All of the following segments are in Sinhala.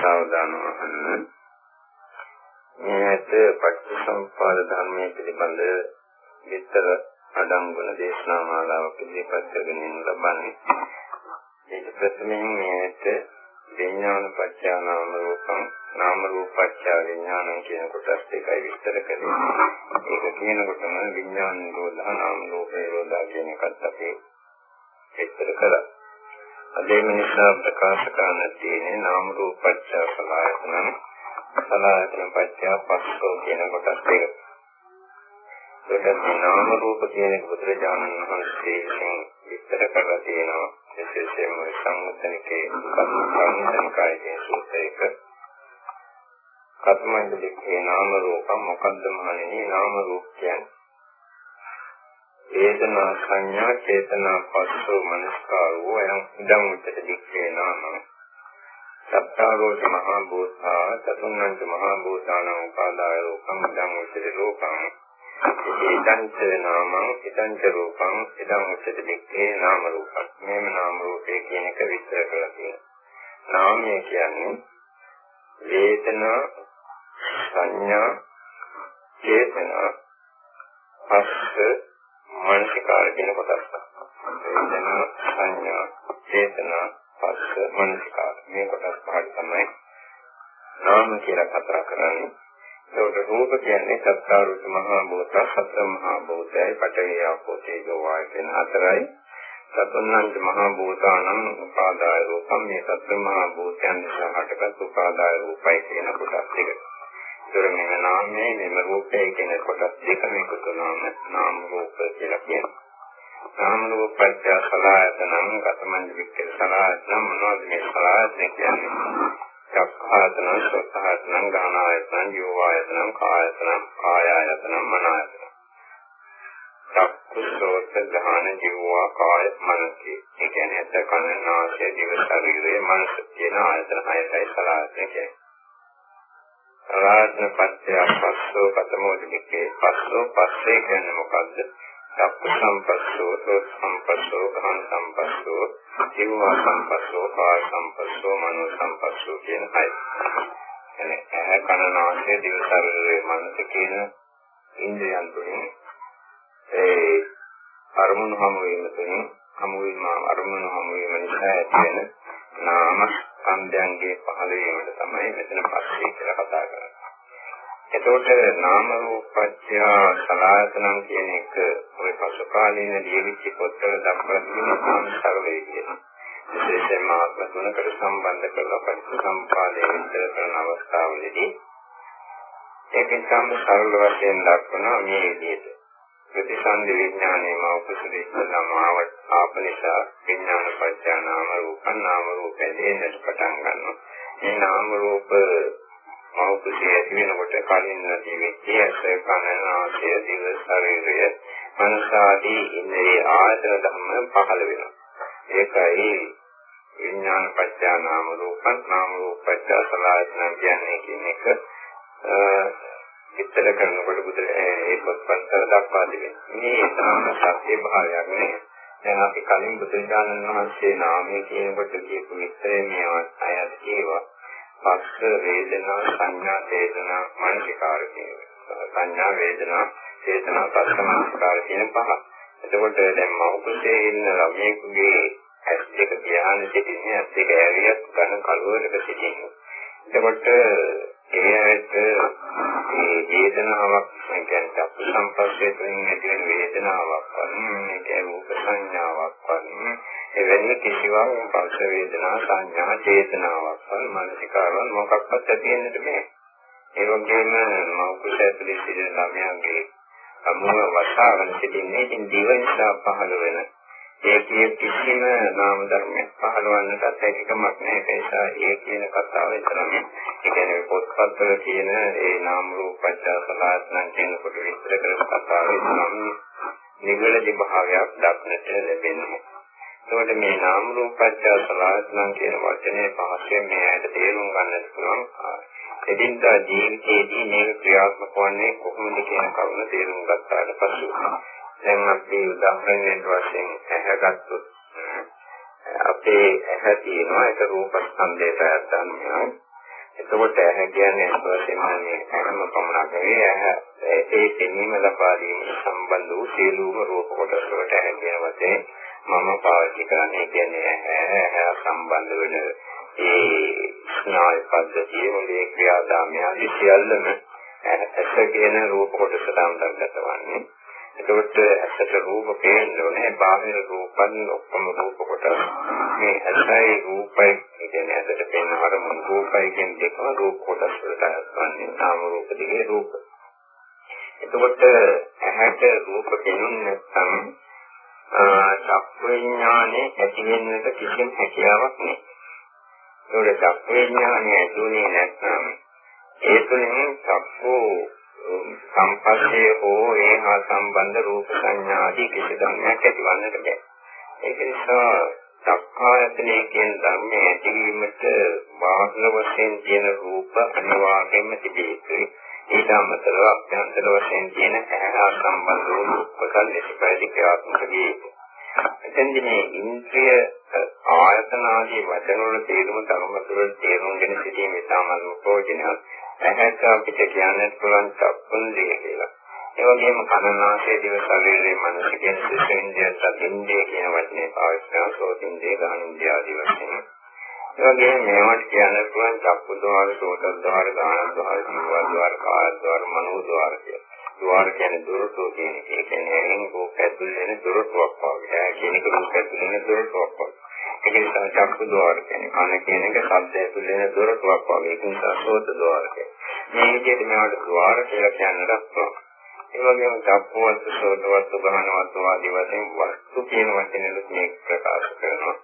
සාවධානව අහන්න. මේකට පටිච්චසමුප්පාද ධර්මයේ පිළිබඳ විස්තර අඩංගුන දේශනා මාලාවක් ඉදිරිපත් කරගෙන ලබන්නේ. ඒක ප්‍රථමයෙන් මේකට විඥාන පත්‍යා නාම රූපං නාම රූප පත්‍යා විඥානං කියන කොටස් දෙකයි විස්තර කරන්නේ. ඒක කියනකොටම විඥාන නිරෝධා නාම රූප නිරෝධා කියන එකත් අපි විස්තර කරා. අද නිසා ප්‍රකාශ කරන්න තියෙන්නේ නාම රූප පත්‍යා සලආයතන සලආයතන පත්‍යා පස්සෝ කියන කොටස් දෙක. ඒකට නාම රූප කියන බුදුරජාණන් වහන්සේ විස්තර කරලා තියෙනවා. විශේෂයෙන්ම සංගතනිකේ කර්මකාරී සූත්‍රයක කර්මන්ද දෙකේ නාම රූප මොකද්ද මහණෙනි නාම රූප කියන්නේ වේදනා සංඥා චේතනා පස්සෝ මනස්කාරෝ යම් ඉදං උච්චත දික්ඛේ නාම. සත්තාරෝච මහා භූතා චතුන්නංච මහා භූතානං උපාදාය රූපං ඉදං උච්චත රූපං. ඉදං ච නාමං ඉදං ච රූපං ඉදං උච්චත දික්ඛේ නාම රූපං. මේම නාම රූපේ කියන එක විස්තර කරලා තියෙනවා. නාමය කියන්නේ වේදනා සංඥා චේතනා පස්ස මානසිකාර කියන කොටස්. වේදනා සංඥා චේතනා පස්ස මානසිකාර මේ කොටස් පහට තමයි නාම කියලා කතා කරන්නේ. ඒකට රූප කියන්නේ සත්‍යාරුත් මහා භූත සතර මහා භූතයයි පඨවි ආපෝ තේජෝ වායු කියන හතරයි. සතුන්නාන්ත මහා භූතානම් උපාදාය රූපම් මේ සතර මහා භූතයන් නිසා හටගත් උපාදාය රූපයි කියන කොටස් දෙක. ඒතර මේ නාමයේ මෙම රූපය කියන කොටස් දෙකම එකතු නාම නාම රූප කියලා කියනවා. නාම රූප පත්‍ය සලආයතනං ගතමං වික්කේ සලආයතන මොනවද මේ සලආයතන කියන්නේ? චක්ඛායතන, සෝතායතන, ගානායතන, ජීවායතන, කායතන, කායායතන, මනායතන. චක්ඛුසෝත ගාන ජීවා කාය මනසි. ඒ කියන්නේ අත කන නාසය දිව ශරීරය මනස කියන ආයතන හයයි සලආයතන කියන්නේ. රාජන පත්‍ය පස්සෝ කතමෝදි විකේ පස්සෝ පස්සේ කියන්නේ මොකද්ද? සප්ප සම්පස්සෝ සෝ සම්පස්සෝ ගහන සම්පස්සෝ ජීව සම්පස්සෝ කාය සම්පස්සෝ මනෝ සම්පස්සෝ කියන හය. එනේ ඇහැ කන නාසය දිව ශරීරය මනස කියන ඉන්ද්‍රයන් තුලින් ඒ අරමුණු හමු වීම තුළින් හමු වීම අරමුණු හමු වීම නිසා ඇති වෙන නාම ස්කන්ධයන්ගේ පහළ වීමට තමයි මෙතන පස්සේ කියලා කතා කරන්නේ. එතකොට නාම රූපච්ඡ සලආතනම් කියන එක ඔය පසු කාලීන දීවිච්ච පොත්වල දක්වලා තියෙන සංස්කරණය කියන. විශේෂයෙන්ම ආත්ම තුනකට සම්බන්ධ කරලා පරිසම්පාදයේ විස්තර කරන අවස්ථාවලදී ඒකෙන් සම්ම සරල වශයෙන් දක්වන මේ විදිහට ප්‍රතිසන්දි විඥානයේ මෞපසුදී ඉස්සලම ආපනිසා විඥාන පත්‍ය නාම රූප නාම රූප දෙන්නට පටන් ගන්නවා. මේ නාම රූප මෞපසුදී ඇති වෙනකොට කලින් නැති වෙච්ච ඇස කන නාසය දිව ශරීරය මනසාදී ඉන්ද්‍රිය ආයතන ධර්ම පහළ වෙනවා. ඒකයි විඥාන පත්‍ය නාම රූප නාම රූප පත්‍ය සලආයතන කියන්නේ කියන එක විස්තර කරනකොට බුදු ඒ පොත්පත්වල දක්වා දෙන්නේ. මේ තාම සත්‍ය භාවයක් නේ. දැන් අපි කලින් බුදුරජාණන් වහන්සේ නාමයේ කියනකොට කියපු විස්තරේ මේ අයත් කියවා. පස්ස වේදනා සංඥා චේතනා මනසිකාර කියන සංඥා වේදනා චේතනා පස්ස මනසිකාර කියන පහ. එතකොට දැන් මෞකසේ ඉන්න ළමයෙකුගේ ඇස් දෙක ධ්‍යාන සිටින්නේ ඇස් දෙක ඇරියක් ගන්න කලවරක සිටින්නේ. එතකොට ඒ ඇයිට මේ වේදනාවක් කියන්නේ අප සම්පස්සේ තුලින් ඇති වෙන වේදනාවක් වන්නේ ඒක රූප සංඥාවක් වන්නේ එවැනි කිසිවක් පස්ස වේදනා සංඥා චේතනාවක් වන මානසිකාරවන් මොකක්වත් ඇති වෙන්නට බෑ. ඒ වගේම මෞකස ඇතුලේ සිටින ළමයාගේ අමුම වසාවන සිටින්නේ ඉතින් දිව නිසා පහළ වෙන ඒකේ කිසිම නාම ධර්මයක් පහළවන්නට හැකියාවක් නැහැ. ඒ නිසා ඒ කියන කතාව විතරම ඒ කියන්නේ පොත්පත්වල තියෙන ඒ නාම රූප පච්චසලාත්නම් කියන කොට විස්තර කරන කතාවේ නම් නිවැරදි භාවයක් දක්නට ලැබෙනවා. එතකොට මේ නාම රූප පච්චසලාත්නම් කියන වචනේ පහසෙන් මේ ඇයිද තේරුම් ගන්නට පුළුවන් එදින්දා ජීවිතයේදී මේක ක්‍රියාත්මක වන්නේ කොහොමද කියන කරුණ තේරුම් ගත්තාට පසු දැන් අපි උදාහරණයක් වශයෙන් ඇහැ ගත්තොත් අපේ ඇහැ තියෙනවා ඒක රූප ස්කන්ධයට අදාළව එතකොට ඇහැ කියන්නේ වශයෙන්ම මේ හැම පමණක් නෙවෙයි ඇහැ ඒ තෙමීම ලබා දීම සම්බන්ධ වූ සියලුම රූප කොටස් වලට ඇහැ කියන වශයෙන් මම පාවිච්චි කරන්නේ කියන්නේ ඇහැ සම්බන්ධ වෙන ඒ ස්නායු පද්ධතිය මොලේ ක්‍රියාදාමය ආදී සියල්ලම ඇස කියන රූප කොටසට අන්තර්ගත වන්නේ. එතකොට ඇසට රූප පේන්නේ බාහිර රූපන් ඔක්කොම රූප කොට මේ ඇසයි රූපයි කියන්නේ ඇසට පේන අරමුණු රූපයි කියන දෙකම රූප කොටස් වලට අයත්වන්නේ නාම රූප දෙකේ රූප. එතකොට ඇහැට රූප පේනුනේ නැත්නම් චක්ක විඥානේ ඇති වෙන්නට කිසිම හැකියාවක් නැහැ. ඒකට චක්ක විඥානේ ඇතුලේ නැත්නම් ඒ තුළින් චක්කෝ සම්පස්සේ හෝ ඒ හා සම්බන්ධ රූප සංඥා ආදී කිසි ධර්මයක් ඇතිවන්නට බෑ. ඒක නිසා සක්කායතනයේ කියන ධර්මයේ ඇතිවීමට බාහිර වශයෙන් තියෙන රූප අනිවාර්යයෙන්ම තිබේ යුතුයි. ඊට අමතරව අභ්‍යන්තර වශයෙන් තියෙන ඇහැ සම්බන්ධ වූ රූපකල් ලෙසපරිදි ක්‍රියාත්මක වේ. එතෙන්දී මේ ඉන්ද්‍රිය ආයතන ආදී වචන වල තේරුම ධර්මතුල තේරුම් ගෙන සිටීම ඉතාමත් ප්‍රයෝජනවත්. ඇහැට අපිට කියන්නත් පුළුවන් චක්කුන්දේ කියලා. ඒ වගේම කනනාසය දිව ශරීරයේ මනස කියන සිසින්දිය සතින්දිය කියන වචනේ පාවිච්චි කරන සෝතින්දිය ගානින්දිය ආදී වශයෙන්. ඒ වගේම මේවට කියන්න පුළුවන් චක්කු ద్వාර, සෝත ద్వාර, ගාන ద్వාර, ජීව ద్వාර, කාය ద్వාර, මනෝ ద్వාර කියලා. ద్వාර කියන්නේ දුරටෝ කියන එක. ඒ කියන්නේ එහෙන් කෝපැතුල් වෙන දුරටුවක් වගේ. ඒ කියන්නේ කෝපැතුල් වෙන දුරටුවක් වගේ. ඒක නිසා චක්කු ద్వාර කියන්නේ කන කියන එක ශබ්දය තුළ වෙන දුරටුවක් වගේ. ඒක නිසා සෝත ద్వාර කියන්නේ මේ විදිහට මේවට ద్వාර කියලා කියන්නත් පුළුවන්. ඒ වගේම චක්කවත් සෝතවත් ගහනවත් ආදී වශයෙන් වස්තු කියන වචනෙත් මේ ප්‍රකාශ කරනවා.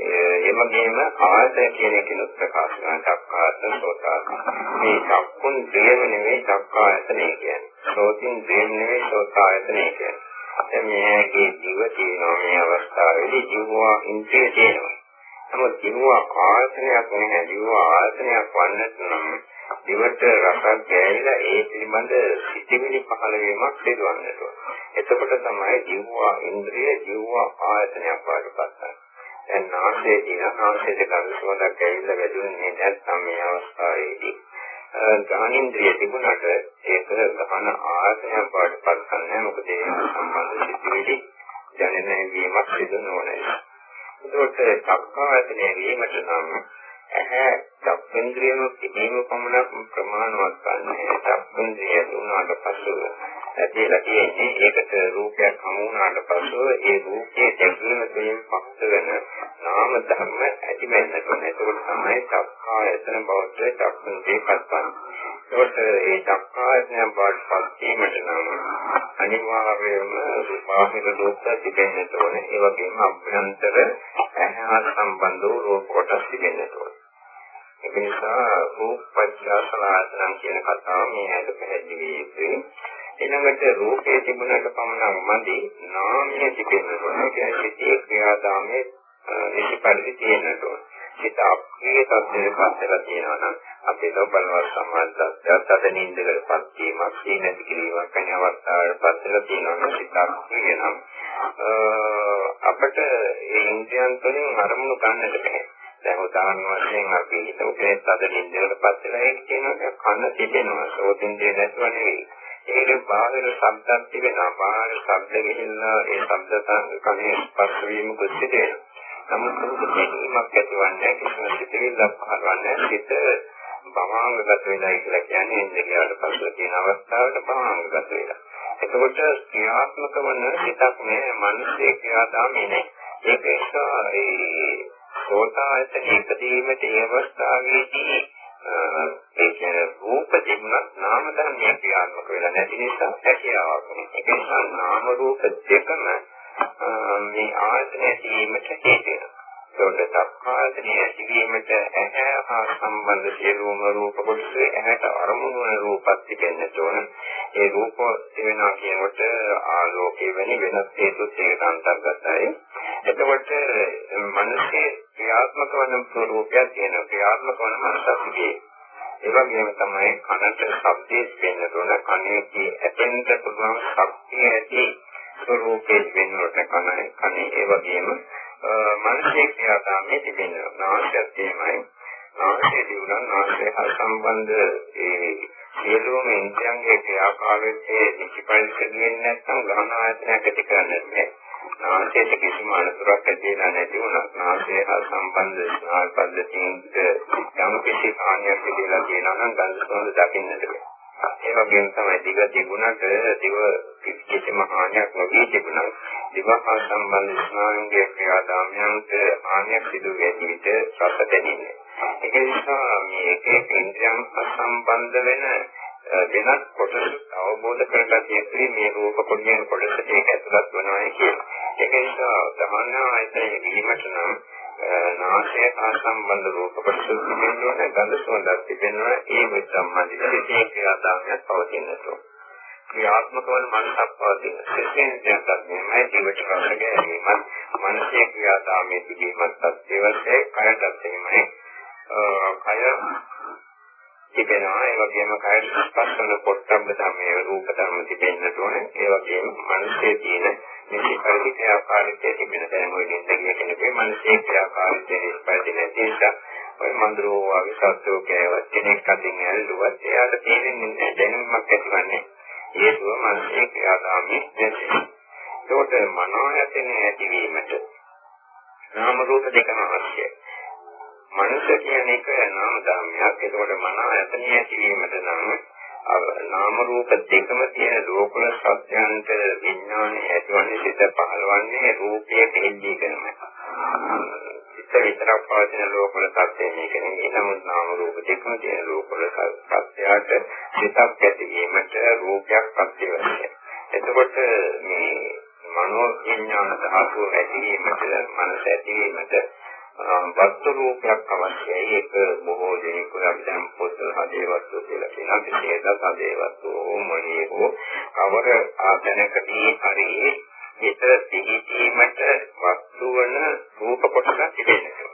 ඒ වගේම ආයතන කියන කෙනෙක් ප්‍රකාශ කරන චක්කායතන සෝතායතන. මේ චක්කුන් දේව නෙවෙයි චක්කායතනය කියන්නේ. සෝතින් දේව නෙවෙයි සෝතායතනය කියන්නේ. දැන් මේකේ ජීව තියෙනවා මේ අවස්ථාවේදී ජීවවා ඉන්ද්‍රිය තියෙනවා. නමුත් ජීවවා ආයතනයක් නැහැ. ජීවවා ආයතනයක් වන්නත් නම් දිවට රසක් ගෑවිලා ඒ පිළිබඳ සිතිවිලි පහළ වීමක් සිදුවන්නට ඕන. එතකොට තමයි ජීවවා ඉන්ද්‍රිය ජීවවා ආයතනයක් වඩපත් වෙන්නේ. දැන් නාසයේ තියෙන නාසයේ ගඳ සුවඳක් ඇවිල්ලා වැදුනේ නැත්නම් මේ අවස්ථාවේදී ඥානින්ද්‍රිය තිබුණාට ඒක ගහන ආයතනයක් බවට පත් කරන්නේ මොකද ඒ සම්බන්ධ සිද්ධිවිලි දැනෙන වීමක් සිදු නොවන ඒකට චක්කායතනය වීමට නම් ඇහැ චක්කේන්ද්‍රියම පිටීම පමණක් ප්‍රමාණවත් ගන්නෑ චක්කේන්ද්‍රිය දුන්නාට පසුව ඇතිලා තියෙන්නේ ඒකට රූපයක් හමු වුණාට පසුව ඒ රූපයේ දැකීම තුළින් පස්ස වෙන නාම ධර්ම ඇති වෙන්නට ඕනේ. ඒක තමයි චක්කායතන බවට චක්කුන්දී පත්වන්නේ. ඒකට ඒ චක්කායතන බවට පත් වීමට නම් අනිවාර්යයෙන්ම බාහිර රූප තිබෙන්නට ඕනේ. ඒ වගේම අභ්‍යන්තර ඇහැ සම්බන්ධ වූ රූප කොටස් තිබෙන්නට ඕනේ. ඒක නිසා රූපපච්චාසනායතන කියන කතාව මේ ඇද පැහැදිලි වෙන්නේ. ඊළඟට රූපේ තිබුණට පමණක් මදි නාමයේ තිබෙනවා කියන්නේ සිතේ ක්‍රියාදාමයේ නිසිපරිදි තියෙනට ඕන. සිත අපේ තත්ත්වයට පස්සලා තියෙනවා නම් අපේ ලෝබලව සමාධියත් අතනින්දකටපත් වීමක් සීනති කිරීමක් වෙන අවස්ථාවකට පස්සලා තියෙනවා නම් සිත කියනම් අපිට ඒ ඉන්ද්‍රියන් තුළින් අරමුණු ගන්නට බැහැ. දැන් උදාහරණ වශයෙන් අපි හිතමු කෙනෙක් අතනින්දකටපත් වෙලා ඒක කියනවා කන තිබෙනවා සෝතින්දේ නැතුව නෙවෙයි. ඒක බාහිර ශබ්දක් තිබෙනවා. බාහිර ශබ්ද ගිහිල්ලා ඒ ශබ්ද කනේ ස්පර්ශ වීම කුසිතේ. නමුත් ඒක දැනීමක් ඇතිවන්නේ කිසිම සිතිවිල්ලක් පහළවන්නේ සිත භවංගගත වෙලා කියලා කියන්නේ ඉන්ද්‍රියවල පසු තියෙන අවස්ථාවට භවංගගත වෙලා. එතකොට ක්‍රියාත්මක වන සිතක් නේ මිනිස්සේ ක්‍රියාදාමේ නේ. ඒක නිසා ඒ සෝතායතන ඉදීමේ ඒ අවස්ථාවේදී ඒ කියන්නේ රූප තිබුණත් නාම ධර්මයේ ක්‍රියාත්මක වෙලා නැති නිසා හැකියාවක් නෑ. ඒක නිසා නාම රූප දෙකම මේ ආයතනයේ තීමට හේතු වෙනවා. ඒකට සක්කායතනයේ ඇතිවීමට ඇහැ හා සම්බන්ධ සියලුම රූප කොටස ඇහැට අරමුණු වන රූපත් තිබෙන්නට ඕන. ඒ රූප වෙනවා කියනකොට ආලෝකයේ වෙන වෙනස් හේතුත් ඒකට අන්තර්ගතයි. එතකොට මනසේ ක්‍රියාත්මක වන ස්වરૂපයක් තියෙනවා. ක්‍රියාත්මක වන මනසක් තිබේ. ඒ වගේම තමයි කනට ශබ්දයේ වෙන්න තොන කනේදී ඇතෙන්ට පුළුවන් ශක්තිය ඇති ස්වરૂපයේ වෙන්නට කනයි කනේ ඒ වගේම මනසේ ක්‍රියාදාමයේ තිබෙනවා. නාසයත් එහෙමයි. නාසයේ තිබුණා නාසය හා සම්බන්ධ ඒ සියලුම ඉන්ද්‍රයන්ගේ ක්‍රියාකාරීත්වයේ නිසිපරිසරයෙන් නැත්නම් ගහන ආයතනයක් ඇති කරන්නේ නැහැ. නාසයට කිසිම අනතුරක් ඇති වෙලා නැති වුණත් නාසය හා සම්බන්ධ ස්නායු පද්ධතියට යම් කිසි හානියක් ඇතිලා තියෙනවා නම් ගඳ සුවඳ දකින්නට බෑ. ඒ වගේම තමයි දිව තිබුණට දිව කිසිම හානියක් නොවී තිබුණා. දිව හා සම්බන්ධ ස්නායුන්ගේ ක්‍රියාදාමයන්ට හානියක් සිදු වෙන විට රස දැනෙන්නේ. ඒක නිසා මේ එක ඉන්ද්‍රියන් සම්බන්ධ වෙන වෙනත් කොටස් අවබෝධ කරගන්න යුතුයි මේ රූප කොටියෙන් කොටසට ඒක ඇතුළත් වෙනවා කියන්නේ. ඒක නිසා දහන ආයතනයේ දීමට නම් නාසය හා සම්බන්ධ රූප කොටස තිබෙනවා ගඳ සුවඳක් තිබෙනවා ඒ වෙත් සම්බන්ධිත සිතේ ක්‍රියාදාමයක් පවතිනතු ක්‍රියාත්මක වන මනසක් පවතින සිතෙන් දැක්කත් මේ ජීවිත රස ගැනීමත් මනසේ ක්‍රියාදාමයේ තිබීමත් සත්‍යවසේ කයටත් එීමයි කය තිබෙනවා ඒ වගේම කය ස්පර්ශ වන පොට්ටබ්බ ධර්මයේ රූප ධර්ම තිබෙන්නට ඕනේ ඒ වගේම මනසේ තියෙන මේ පරිදි ක්‍රියාකාරීත්වය තිබෙන තැන මොකද කියන්නේ කෙනෙකුගේ මනසේ ක්‍රියාකාරීත්වය පරිදි නැති නිසා ඔය මන්දරෝ වගේ සත්‍යෝ කෑවත් කෙනෙක් අදින් ඇල්ලුවත් එයාට තේරෙන්නේ දැනුමක් ඇතිවන්නේ හේතුව මනසේ ක්‍රියාදාමයේ නැති. ඒකට මනෝයතනේ ඇතිවීමට නාම රූප දෙකම අවශ්‍යයි. මනස කියන එක නාම ධර්මයක්. ඒකට මනෝයතනේ ඇතිවීමට නම් නාම රූප දෙකම තියෙන ලෝකල සත්‍යයන්ට විඥානය ඇතිවන්නේ සිත පහළවන්නේ රූපයේ දෙහිදීකමයි. සිත විතරක් පවතින ලෝකල සත්‍යය මේක නෙමෙයි. නමුත් නාම රූප දෙකම තියෙන ලෝකල සත්‍යයට සිතක් ඇතිවීමට රූපයක් අත්‍යවශ්‍යයි. එතකොට මේ මනෝ විඥාන ධාතුව ඇතිවීමට මනස ඇතිවීමට වස්තු රූපයක් අවශ්‍යයි. ඒක බොහෝ දෙනෙකුට අපි දැන් පොතේ හදේවස්තු කියලා කියනවා. විශේෂ හදේවස්තු මොනියේ හෝ කවර ආතනකදී හරි හිත පිහිටීමට වස්තු වන රූප කොටසක් තිබෙනවා.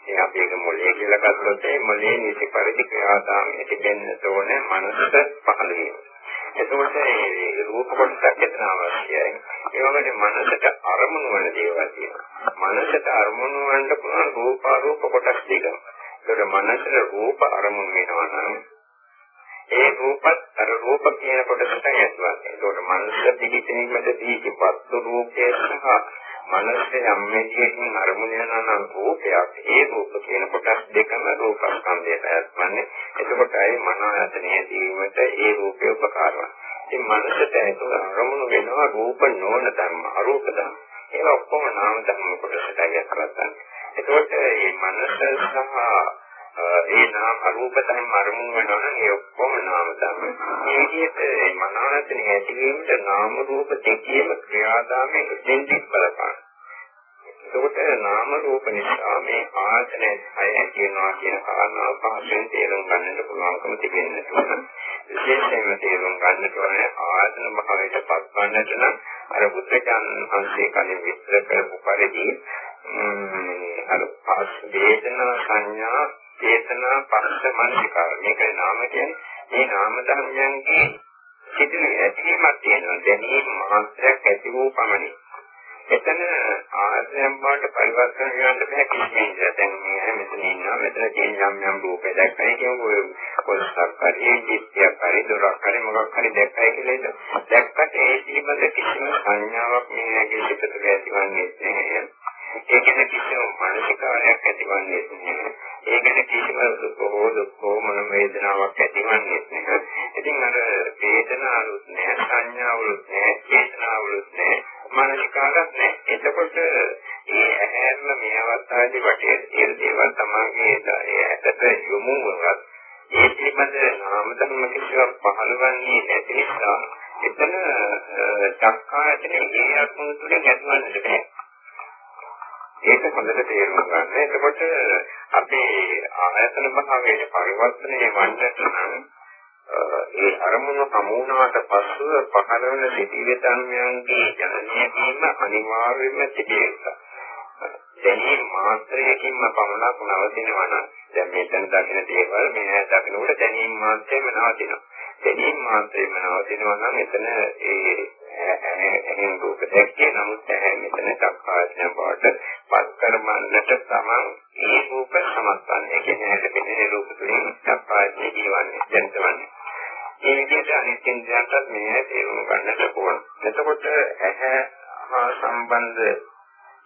ඉතින් අපි ඒක මොලේ කියලා ගත්තොත් ඒ මොලේ නිසි පරිදි ක්‍රියාදාමයේ තිබෙන්න ඕනේ මනසට පහළ වීම. එතකොට මේ රූප කොටසක් එතන අවශ්‍යයි. ඒ වගේම මනසට අරමුණු වන දේවල් තියෙනවා. මනසට අරමුණු වන්න පුළුවන් රූපාරූප කොටස් දෙකක්. ඒකට මනසට රූප අරමුණු වෙනවා නම් ඒ රූපත් අර රූප කියන කොටසට ඇතුළත්. ඒකට මනස පිළිපැනීමට දීපත් රූපයේ සහ මනස යම් මේකකින් අරමුණ යනවා රූපයක්. ඒ රූප කියන කොටස් දෙකම රූපස්කන්ධයට ඇතුළන්නේ එතකොට අය මන ආයතනයේ දීමට ඒ රූපේ උපකාර වෙනවා ඉතින් මනසට ඇතුළ අරමුණු වෙනවා රූප නොවන ධර්ම අරූප ධර්ම. ඒවා ඔක්කොම නාම ධර්ම කොටසට ඇතුළත් එතකොට මේ මනස සහ ඒ නාම අරූප ධර්ම අරමුණු වෙනවා නම් ඒ ඔක්කොම නාම ධර්ම. මේ විදිහට මනෝනතන ඇතිවීමට නාම රූප දෙකේම ක්‍රියාදාමයේ දෙන්දික් බලපාන. එතකොට නාම රූප නිසා මේ ආයතනය හය ඇතිවෙනවා කියන කාරණාව පහසෙන් තේරුම් ගන්නට පුළුවන්කම තිබෙන්නට ඕන. විශේෂයෙන්ම තේරුම් ගන්නට ඕන ආයතන භාවයට පත්වන්නට නම් අර බුද්ධචාන් වහන්සේ කලින් විස්තර කරපු පරිදි අර පස් වේදනා සංඥා චේතනා පස්ස මනසිකාර මේකයි නාම කියන්නේ. මේ නාම ධර්මයන්ගේ සිටින ඇතිවීමක් තියෙනවා. දැනීම මාත්‍රයක් ඇති වූ පමණි එතන ආයතනයන් වලට පරිවර්තන කරන්න බෑ කිසිම දැන් මේ මෙතන ඉන්නවා. මෙතන තියෙන යම් යම් රූපේ දැක්කයි කියමු ඔය කොල්සක් හරි ජීවිතයක් හරි දොරක් හරි මොකක් හරි දැක්කයි කියලා දැක්කට ඒ පිළිබඳ කිසිම සංඥාවක් මේ ඇගේ සිතට ඇතිවන්නේ නැහැ. ඒ කියන්නේ කිසිම මානසිකාරයක් ඇතිවන්නේ නැහැ. ඒ කියන්නේ කිසිම දුකෝ දුකෝ මොන වේදනාවක් ඇතිවන්නේ නැහැ. ඉතින් අර වේදනාවලුත් නැහැ, සංඥාවලුත් නැහැ, චේතනාවලුත් නැහැ, මානසිකාරයක් නැහැ. එතකොට මේ ඇහැරම මේ අවස්ථාවේදී වටේ තියෙන දේවල් තමයි ඒ ඇතට යොමු වුණත් ඒ පිළිබඳ නාම ධර්ම කිසිවක් පහළවන්නේ නැති නිසා එතන චක්කායතනේ ඒ අත්මුතු තුළ ගැටවන්නට බැහැ. ඒක හොඳට තේරුම් ගන්න. එතකොට අපේ ආයතන භාවයේ පරිවර්තනය වන්නට නම් ඒ අරමුණු සමුණාට පස්සෙ පහළ වෙන සිටිවිද ධර්මයන්ගේ ජනනය වීම අනිවාර්යයෙන්ම තිබේ. දැනීම මාත්‍රයකින්ම පමණක් නවතිනවා නම් දැන් මෙතන දකින දේවල් මේ දකිනකොට දැනීම මාත්‍රයම නවතිනවා. දැනීම මාත්‍රයම නවතිනවා නම් එතන ඒ එහෙන් රූප දැක්කේ නමුත් ඇහැ මෙතන චක්කායතන බවට පත් කරමන්නට තමන් ඒ රූප සමස්තන්නේ කියන්නේ ඇහැට පෙනෙන රූප තුලින් චක්කායතන ජීවන්නේ දැනතවන්නේ මේ විදිහට අනිත් ඉන්ද්‍රයන්ටත් මේ තේරුම් ගන්නට ඕන. එතකොට ඇහැ හා සම්බන්ධ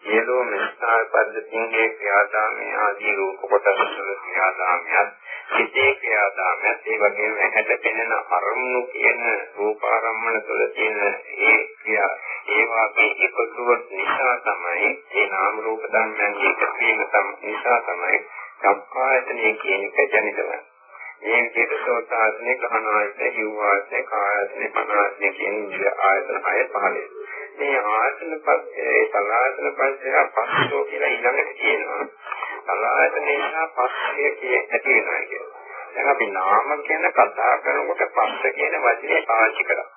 සියලුම ස්ථාන පද්ධතියේ ක්‍රියාදාමයේ ආදී රූප කොටස් වල ක්‍රියාදාමයත් සිතේ ක්‍රියාදාමයත් ඒ වගේම ඇහැට පෙනෙන අරමුණු කියන රූපාරම්මන තුළ තියෙන ඒ ක්‍රියා ඒ වාගේ එකතුවක් නිසා තමයි ඒ නාම රූප ධර්මයන්ගේ එකතු නිසා තමයි සම්පායතනය කියන එක ජනිත වෙන්නේ. මේ විදිහට සෝතාසනේ ගහනායතනේ හිව්වාසනේ කායසනේ පනාසනේ කියන ආයතන හය පහලයි. මේ ආයතන පස්සේ සලායතන පස්සේ පස්සෝ කියලා ඊළඟට කියනවා. සලායතන නිසා පස්සේ කිය ඇති වෙනවා කියනවා. දැන් අපි නාම කියන කතා කරනකොට පස්ස කියන වචනේ පාවිච්චි කරා.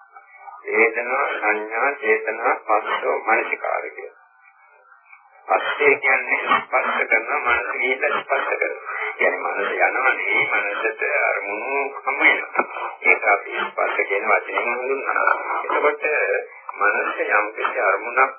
වේදනා සංඥා චේතනා පස්සෝ මනසිකාර කියලා. පස්සේ කියන්නේ ස්පර්ශ කරන මනස ගිහින් ස්පර්ශ කරනවා. කියන්නේ මනස යනවනේ මනසට අරමුණු හම වෙනවා. ඒක අපි ස්පර්ශ කියන වචනයෙන් හඳුන්වනවා. එතකොට මනස යම් කිසි අරමුණක්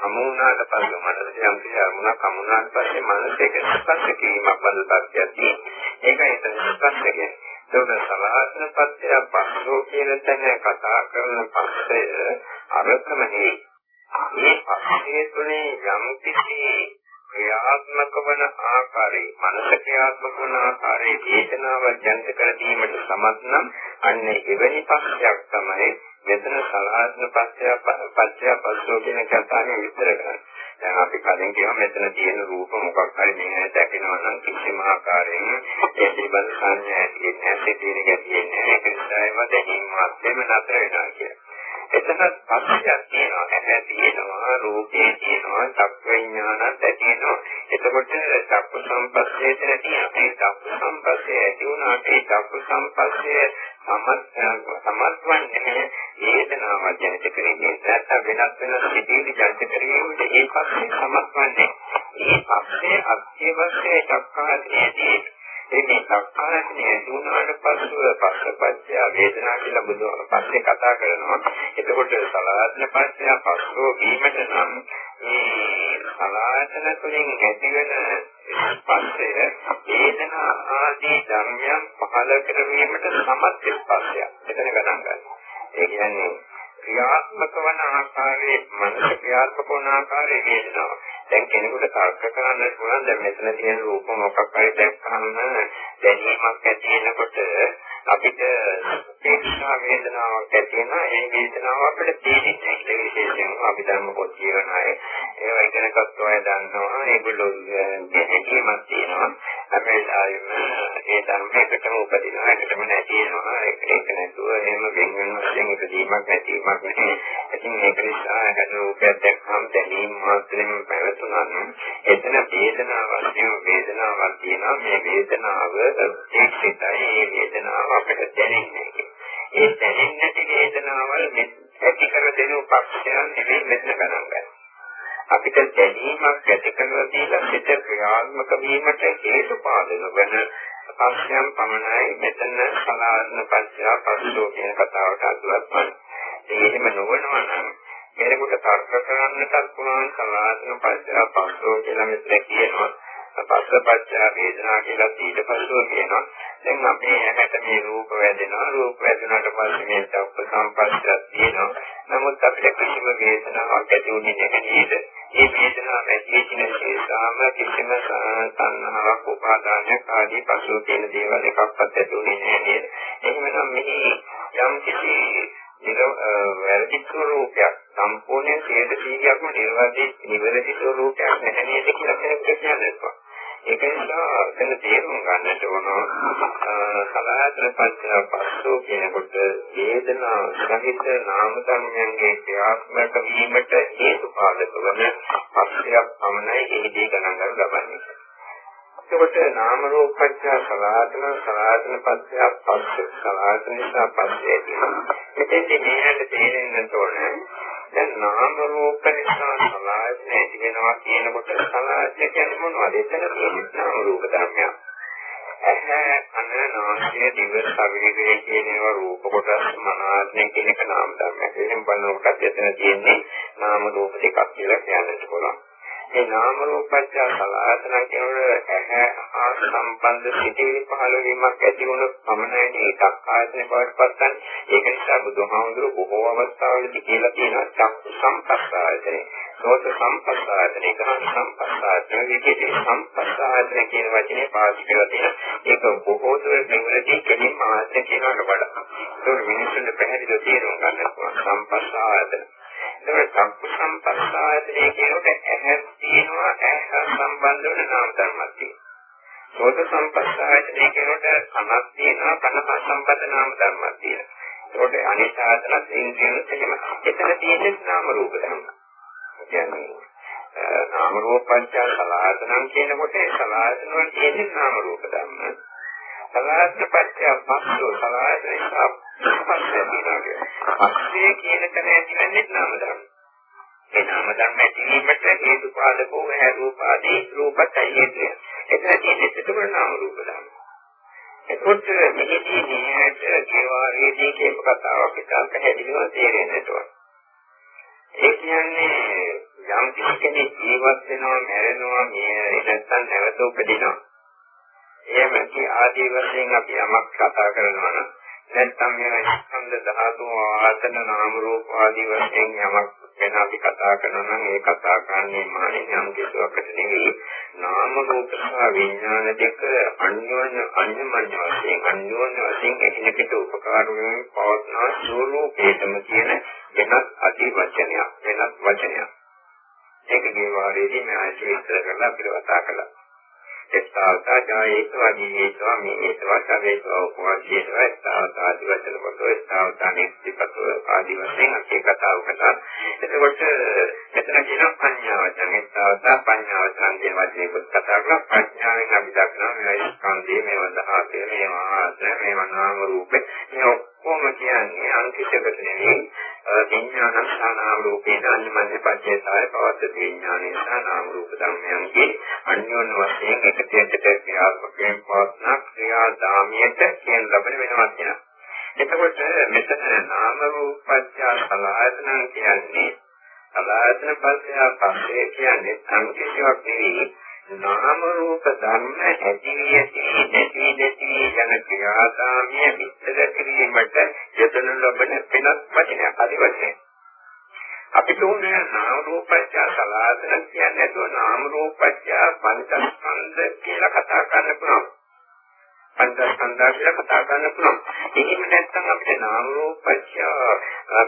අමුණාට පස්සේ මනස යම් කිසි අරමුණක් අමුණාට පස්සේ මනස ඒක ස්පර්ශ කිරීමක් බඳපත්යක් තියෙනවා. ඒකයි එතන ස්පර්ශ කියන්නේ. ඒක සලආසන පත්‍ය පස්සෝ කියන තැන කතා කරන පස්සේ අරතම නෙවෙයි. මේ පස්සේ තුනේ යම් කිසි ක්‍රියාත්මක වන ආකාරයේ මනස ක්‍රියාත්මක වන ආකාරයේ වේදනාව ජනිත කර දීමට සමත් නම් අන්න එවැනි පස්සයක් තමයි මෙතන සලආත්ම පස්සය පස්සය පස්සෝ කියන කතාවේ විස්තර කරන්නේ. දැන් අපි කලින් කියවා මෙතන තියෙන රූප මොකක් හරි මෙහෙම දැකිනවා නම් කිසිම ආකාරයෙන් ඒ පිළිබඳ සංඥා ඇති නැහැ, සිතිවිලි ගැටෙන්නේ නැහැ. ඒ නිසා ඒවා දැනීම මාත්‍රෙම නතර වෙනවා කියන්නේ. එතන පස්සයක් තියෙනවා. ඇහැ තියෙනවා රූපේ තියෙනවා චක්ක විඥානත් තියෙනවා එතකොට චක්ක සම්පස්සේ තියෙනවා ඒ චක්ක සම්පස්සේ ඇති වුණාට ඒ චක්ක සම්පස්සේ සමත් සමත්වන්නේ වේදනාවක් ජනිත කරන්නේ නැත්නම් වෙනස් වෙනස් සිටිවිලි ජනිත කිරීමට ඒ පස්සේ සමත්වන්නේ. ඒ පස්සේ අත්‍යවශ්‍ය චක්කාදී ඒ මේ සක්කායනේ දුනාට පස්සුව පස්සපච්චය වේදනා කියලා බුදුන් පස්සේ කතා කරනවා. එතකොට සලායතන පස්සය පස්සෝ වීමට නම් මේ සලායතන තුළින් ඇතිවන ස්පර්ශය වේදනා ආදී ධර්මයන් පහළ කරවීමට සමත් ස්පර්ශයක්. එතන ගණන් ගන්න. ඒ කියන්නේ ක්‍රියාත්මක වන ආකාරයේ මනස ක්‍රියාත්මක වන ආකාරයේ වේදනාව. දැන් කෙනෙකුට තර්ක කරන්න පුළුවන්. දැන් මෙතන තියෙන රූප මොකක් හරි දැක්කම දැනීමක් ඇති වෙනකොට අපිට තේක්ෂා වේදනාවක් ඇති වෙනවා. ඒ වේදනාව අපිට තේරෙන්නේ නැහැ ඒ විශේෂයෙන්. අපි ධර්ම පොත් කියවන අය ඒවා ඉගෙනගත්තු අය දන්නවා. ඒගොල්ලෝ දැකීමක් තියෙනවා. හැබැයි ආයෙම ඒ ධර්මයකටම උපදිනවා. ඒකටම නැති වෙනවා. ඒක නැතුව එහෙම වෙන වෙන වශයෙන් ඉදීමක් නැතිවීමක් නැහැ ඉතින් ඒක නිසා හැද රූපයක් දැක්කම දැනීම මාත්‍රෙම පැවැත් තුනන් එතන වේදනාවක් තියෙන වේදනාවක් තියෙනවා. මේ වේදනාව ඒකයි මේ වේදනාව අපිට දැනෙන්නේ ඒ දැනෙන්නේ වේදනාවල් ඇති කර දෙන පක්ෂයන් නෙවෙයි මෙතන ගණන් ගන්න. අපිට දැනීමක් ඇති කරලා දීලා සිත ක්‍රියාත්මක වීමට හේතු පාදක වෙන පක්ෂයන් පමණයි මෙතන සලායන පක්ෂය පස්සෝ කියන කතාවට අතුලත් වන්නේ. ඒ එහෙම නොවනවා නම් කෙනෙකුට තර්ක කරන්නටත් පුළුවන් සමාධිය පස්සා පස්සෝ කියලා මෙතන කියනවා. පස්සපච්චා වේදනා කියලා ඊට පස්සෝ කියනවා. දැන් අපේ ඇහැට මේ රූප වැදෙනවා. රූප වැදුනට පස්සේ මේ චක්ක සම්පස්සයක් තියෙනවා. නමුත් අපිට කිසිම වේදනාවක් ඇති වෙන්නේ නැහැ නේද? මේ වේදනාව ඇති වෙන නිසාම කිසිම සංහාවක් උපාදානයක් ආදී පසු තියෙන දේවල් එකක්වත් ඇති වෙන්නේ නැහැ නේද? එහෙමනම් මෙහි යම් කිසි වැරදි ස්වરૂපයක් සම්පූර්ණයෙන් 100%ක්ම නිර්වාදී නිවැරදි ස්වરૂපයක් නැහැ නේද කියලා කෙනෙක් කියනවා. ඒක නිසා එතන තේරුම් ගන්නට ඕන සලආතන පස්ස පස්සෝ කියනකොට වේදනා සහිත නාම ධර්මයන්ගේ ක්‍රියාත්මක වීමට හේතු පාදක වන පස්සයක් පමණයි එහිදී ගණන් ගන්න ලබන්නේ. එතකොට නාම රූපච්ඡ සලආතන සලආතන පස්සය පස්ස සලආතන නිසා පස්සේ තියෙනවා. මෙතෙන්දී මේකට තේරෙන්න ඕනේ දැන් නාම රූප නිසා සලආතන ඇති වෙනවා කියනකොට සලආතන කියන්නේ මොනවද? එතන තියෙන නාම රූප ධර්මයක්. ඇහැ අන නාසය දිව ශරීරය කියන ඒවා රූප කොටස් මනාත්මය කියන එක නාම ධර්ම. ඒකෙන් බලනකොට එතන තියෙන්නේ නාම රූප දෙකක් කියලා කියන්නත් පුළුවන්. ඒ නාම රූපච්ඡ සලආතන කියනකොට ඇහැ හා සම්බන්ධ සිටිවිලි පහළ වීමක් ඇති වුණොත් පමණයි ඒකක් ආයතන බවට පත්වන්නේ ඒක නිසා බුදුහාමුදුරුවෝ බොහෝ අවස්ථාවලදී කියලා තියෙනවා චක්ක සම්පස්සායතනේ සෝත සම්පස්සායතනේ ගහන සම්පස්සායතනේ විදිහේ සම්පස්සායතන කියන වචනේ පාවිච්චි කරලා තියෙනවා. ඒක බොහෝ දුරට මෙවලදී කෙලින්ම ආයතන කියනකට වඩා. ඒක මිනිස්සුන්ට පැහැදිලිව තේරුම් ගන්න පුළුවන් සම්පස්සායතන ඒක චක්ක සම්පස්සායතනේ කියනකොට ඇහැ තියෙනවා ඇහැ සම්බන්ධ වෙන නාම ධර්මයක් තියෙනවා. සෝත සම්පස්සායතනය කියනකොට කනක් තියෙනවා කන සම්බන්ධ නාම ධර්මයක් තියෙනවා. ඒකට අනිත් ආයතනත් ඉන්ද්‍රියත් එහෙම. එතන තියෙන්නේ නාම රූප ධර්ම. කියන්නේ නාම රූපංචා සලආතනම් කියනකොට ඒ සලආතන වල තියෙන්නේ නාම රූප ධර්ම. සලආතන පත්‍ය පස්සෝ සලආතන නිසා පස්සේ තියෙනවා. පස්සේ කියන තැන ඇතිවෙන්නේ නාම ධර්ම. ඒ නාම ධර්ම ඇතිවීමට හේතු පාදකෝ හැ රූපාදී රූපතයි හේතුය. එතන තියෙන්නේ එතකොට නාම රූප ධර්ම. එතකොට මෙහිදී නිහඬ ජීවාරයේදී කියපු කතාවක් විතරක් හැදිනවා තේරෙන්නට ඕන. ඒ කියන්නේ යම් කෙනෙක් ජීවත් වෙනවා මැරෙනවා මේ නැත්තම් නැවත උපදිනවා. එහෙම කී ආදී වශයෙන් අපි යමක් කතා කරනවා නම් නැත්නම් මේ ස්කන්ධ ධාතු ආසන නාම රූප ආදී වශයෙන් යමක් ගැන අපි කතා කරනවා නම් ඒ කතා කරන්නේ මානියම් කිසිවකට නෙවෙයි. නාම රූප සහ විඥාන දෙක අන්‍යෝන්‍ය අන්‍යමඤ්ඤ වශයෙන් අන්‍යෝන්‍ය වශයෙන් එකිනෙකට උපකාර වෙමින් පවත්නා ස්වરૂපේතම කියන වෙනත් අති වචනයක් වෙනත් වචනයක්. ඒකගේ වාරයේදී මම ආයෙත් විස්තර කරලා අපිට කතා කළා. එස්සාවතා ජායේතවා දීවේතවා මේතවා සමේතවා උපවාසීතවා එස්සාවතා ආදි වචන කොට එස්සාවතා නිස්තිපතෝ ආදි වශයෙන් අපි කතාව කළා. එතකොට මෙතන කියන පඤ්ඤා වචන එස්සාවතා පඤ්ඤා වචන කියන වචනේ කොට කතා කරලා ප්‍රඥාවෙන් අපි දක්නවා මේ ස්කන්ධය මේවා දහසේ මේවා ආත්ම මේවා නාම රූපේ මේ ඔක්කොම කියන්නේ අන්තිශකට නෙවෙයි. විඥාන ස්ථානාම රූපේ නාමන්නේ පච්චේතාය පවත්ත විඥානේ ස්ථානාම රූප ධර්මයන්ගේ අන්‍යෝන්‍ය වශයෙන් එකතෙන්ට ක්‍රියාත්මක වෙන පවත්න ක්‍රියාදාමියට කියන ලබන වෙනවත් වෙනවා. එතකොට මෙතන නාම රූපච්ඡ සලආයතන කියන්නේ සලආයතන පස්සේ පස්සේ කියන්නේ සංකේතයක් නෙවෙයි. නාම රූප ධර්ම ඇති වී ඇති නැති නැති යන ක්‍රියාදාමිය විස්තර කිරීමට යොදන ලබන වෙනස් වචනයක් අදි වශයෙන් අපි තුනේ නාම රූපච්ඡ සලාදන කියන්නේ તો නාම රූපච්ඡ පංචස්කන්ධ කියලා කතා කරන්න පුළුවන්. පංචස්කන්ධ කියලා කතා කරන්න පුළුවන්. එහෙම නැත්නම් අපිට නාම රූපච්ඡ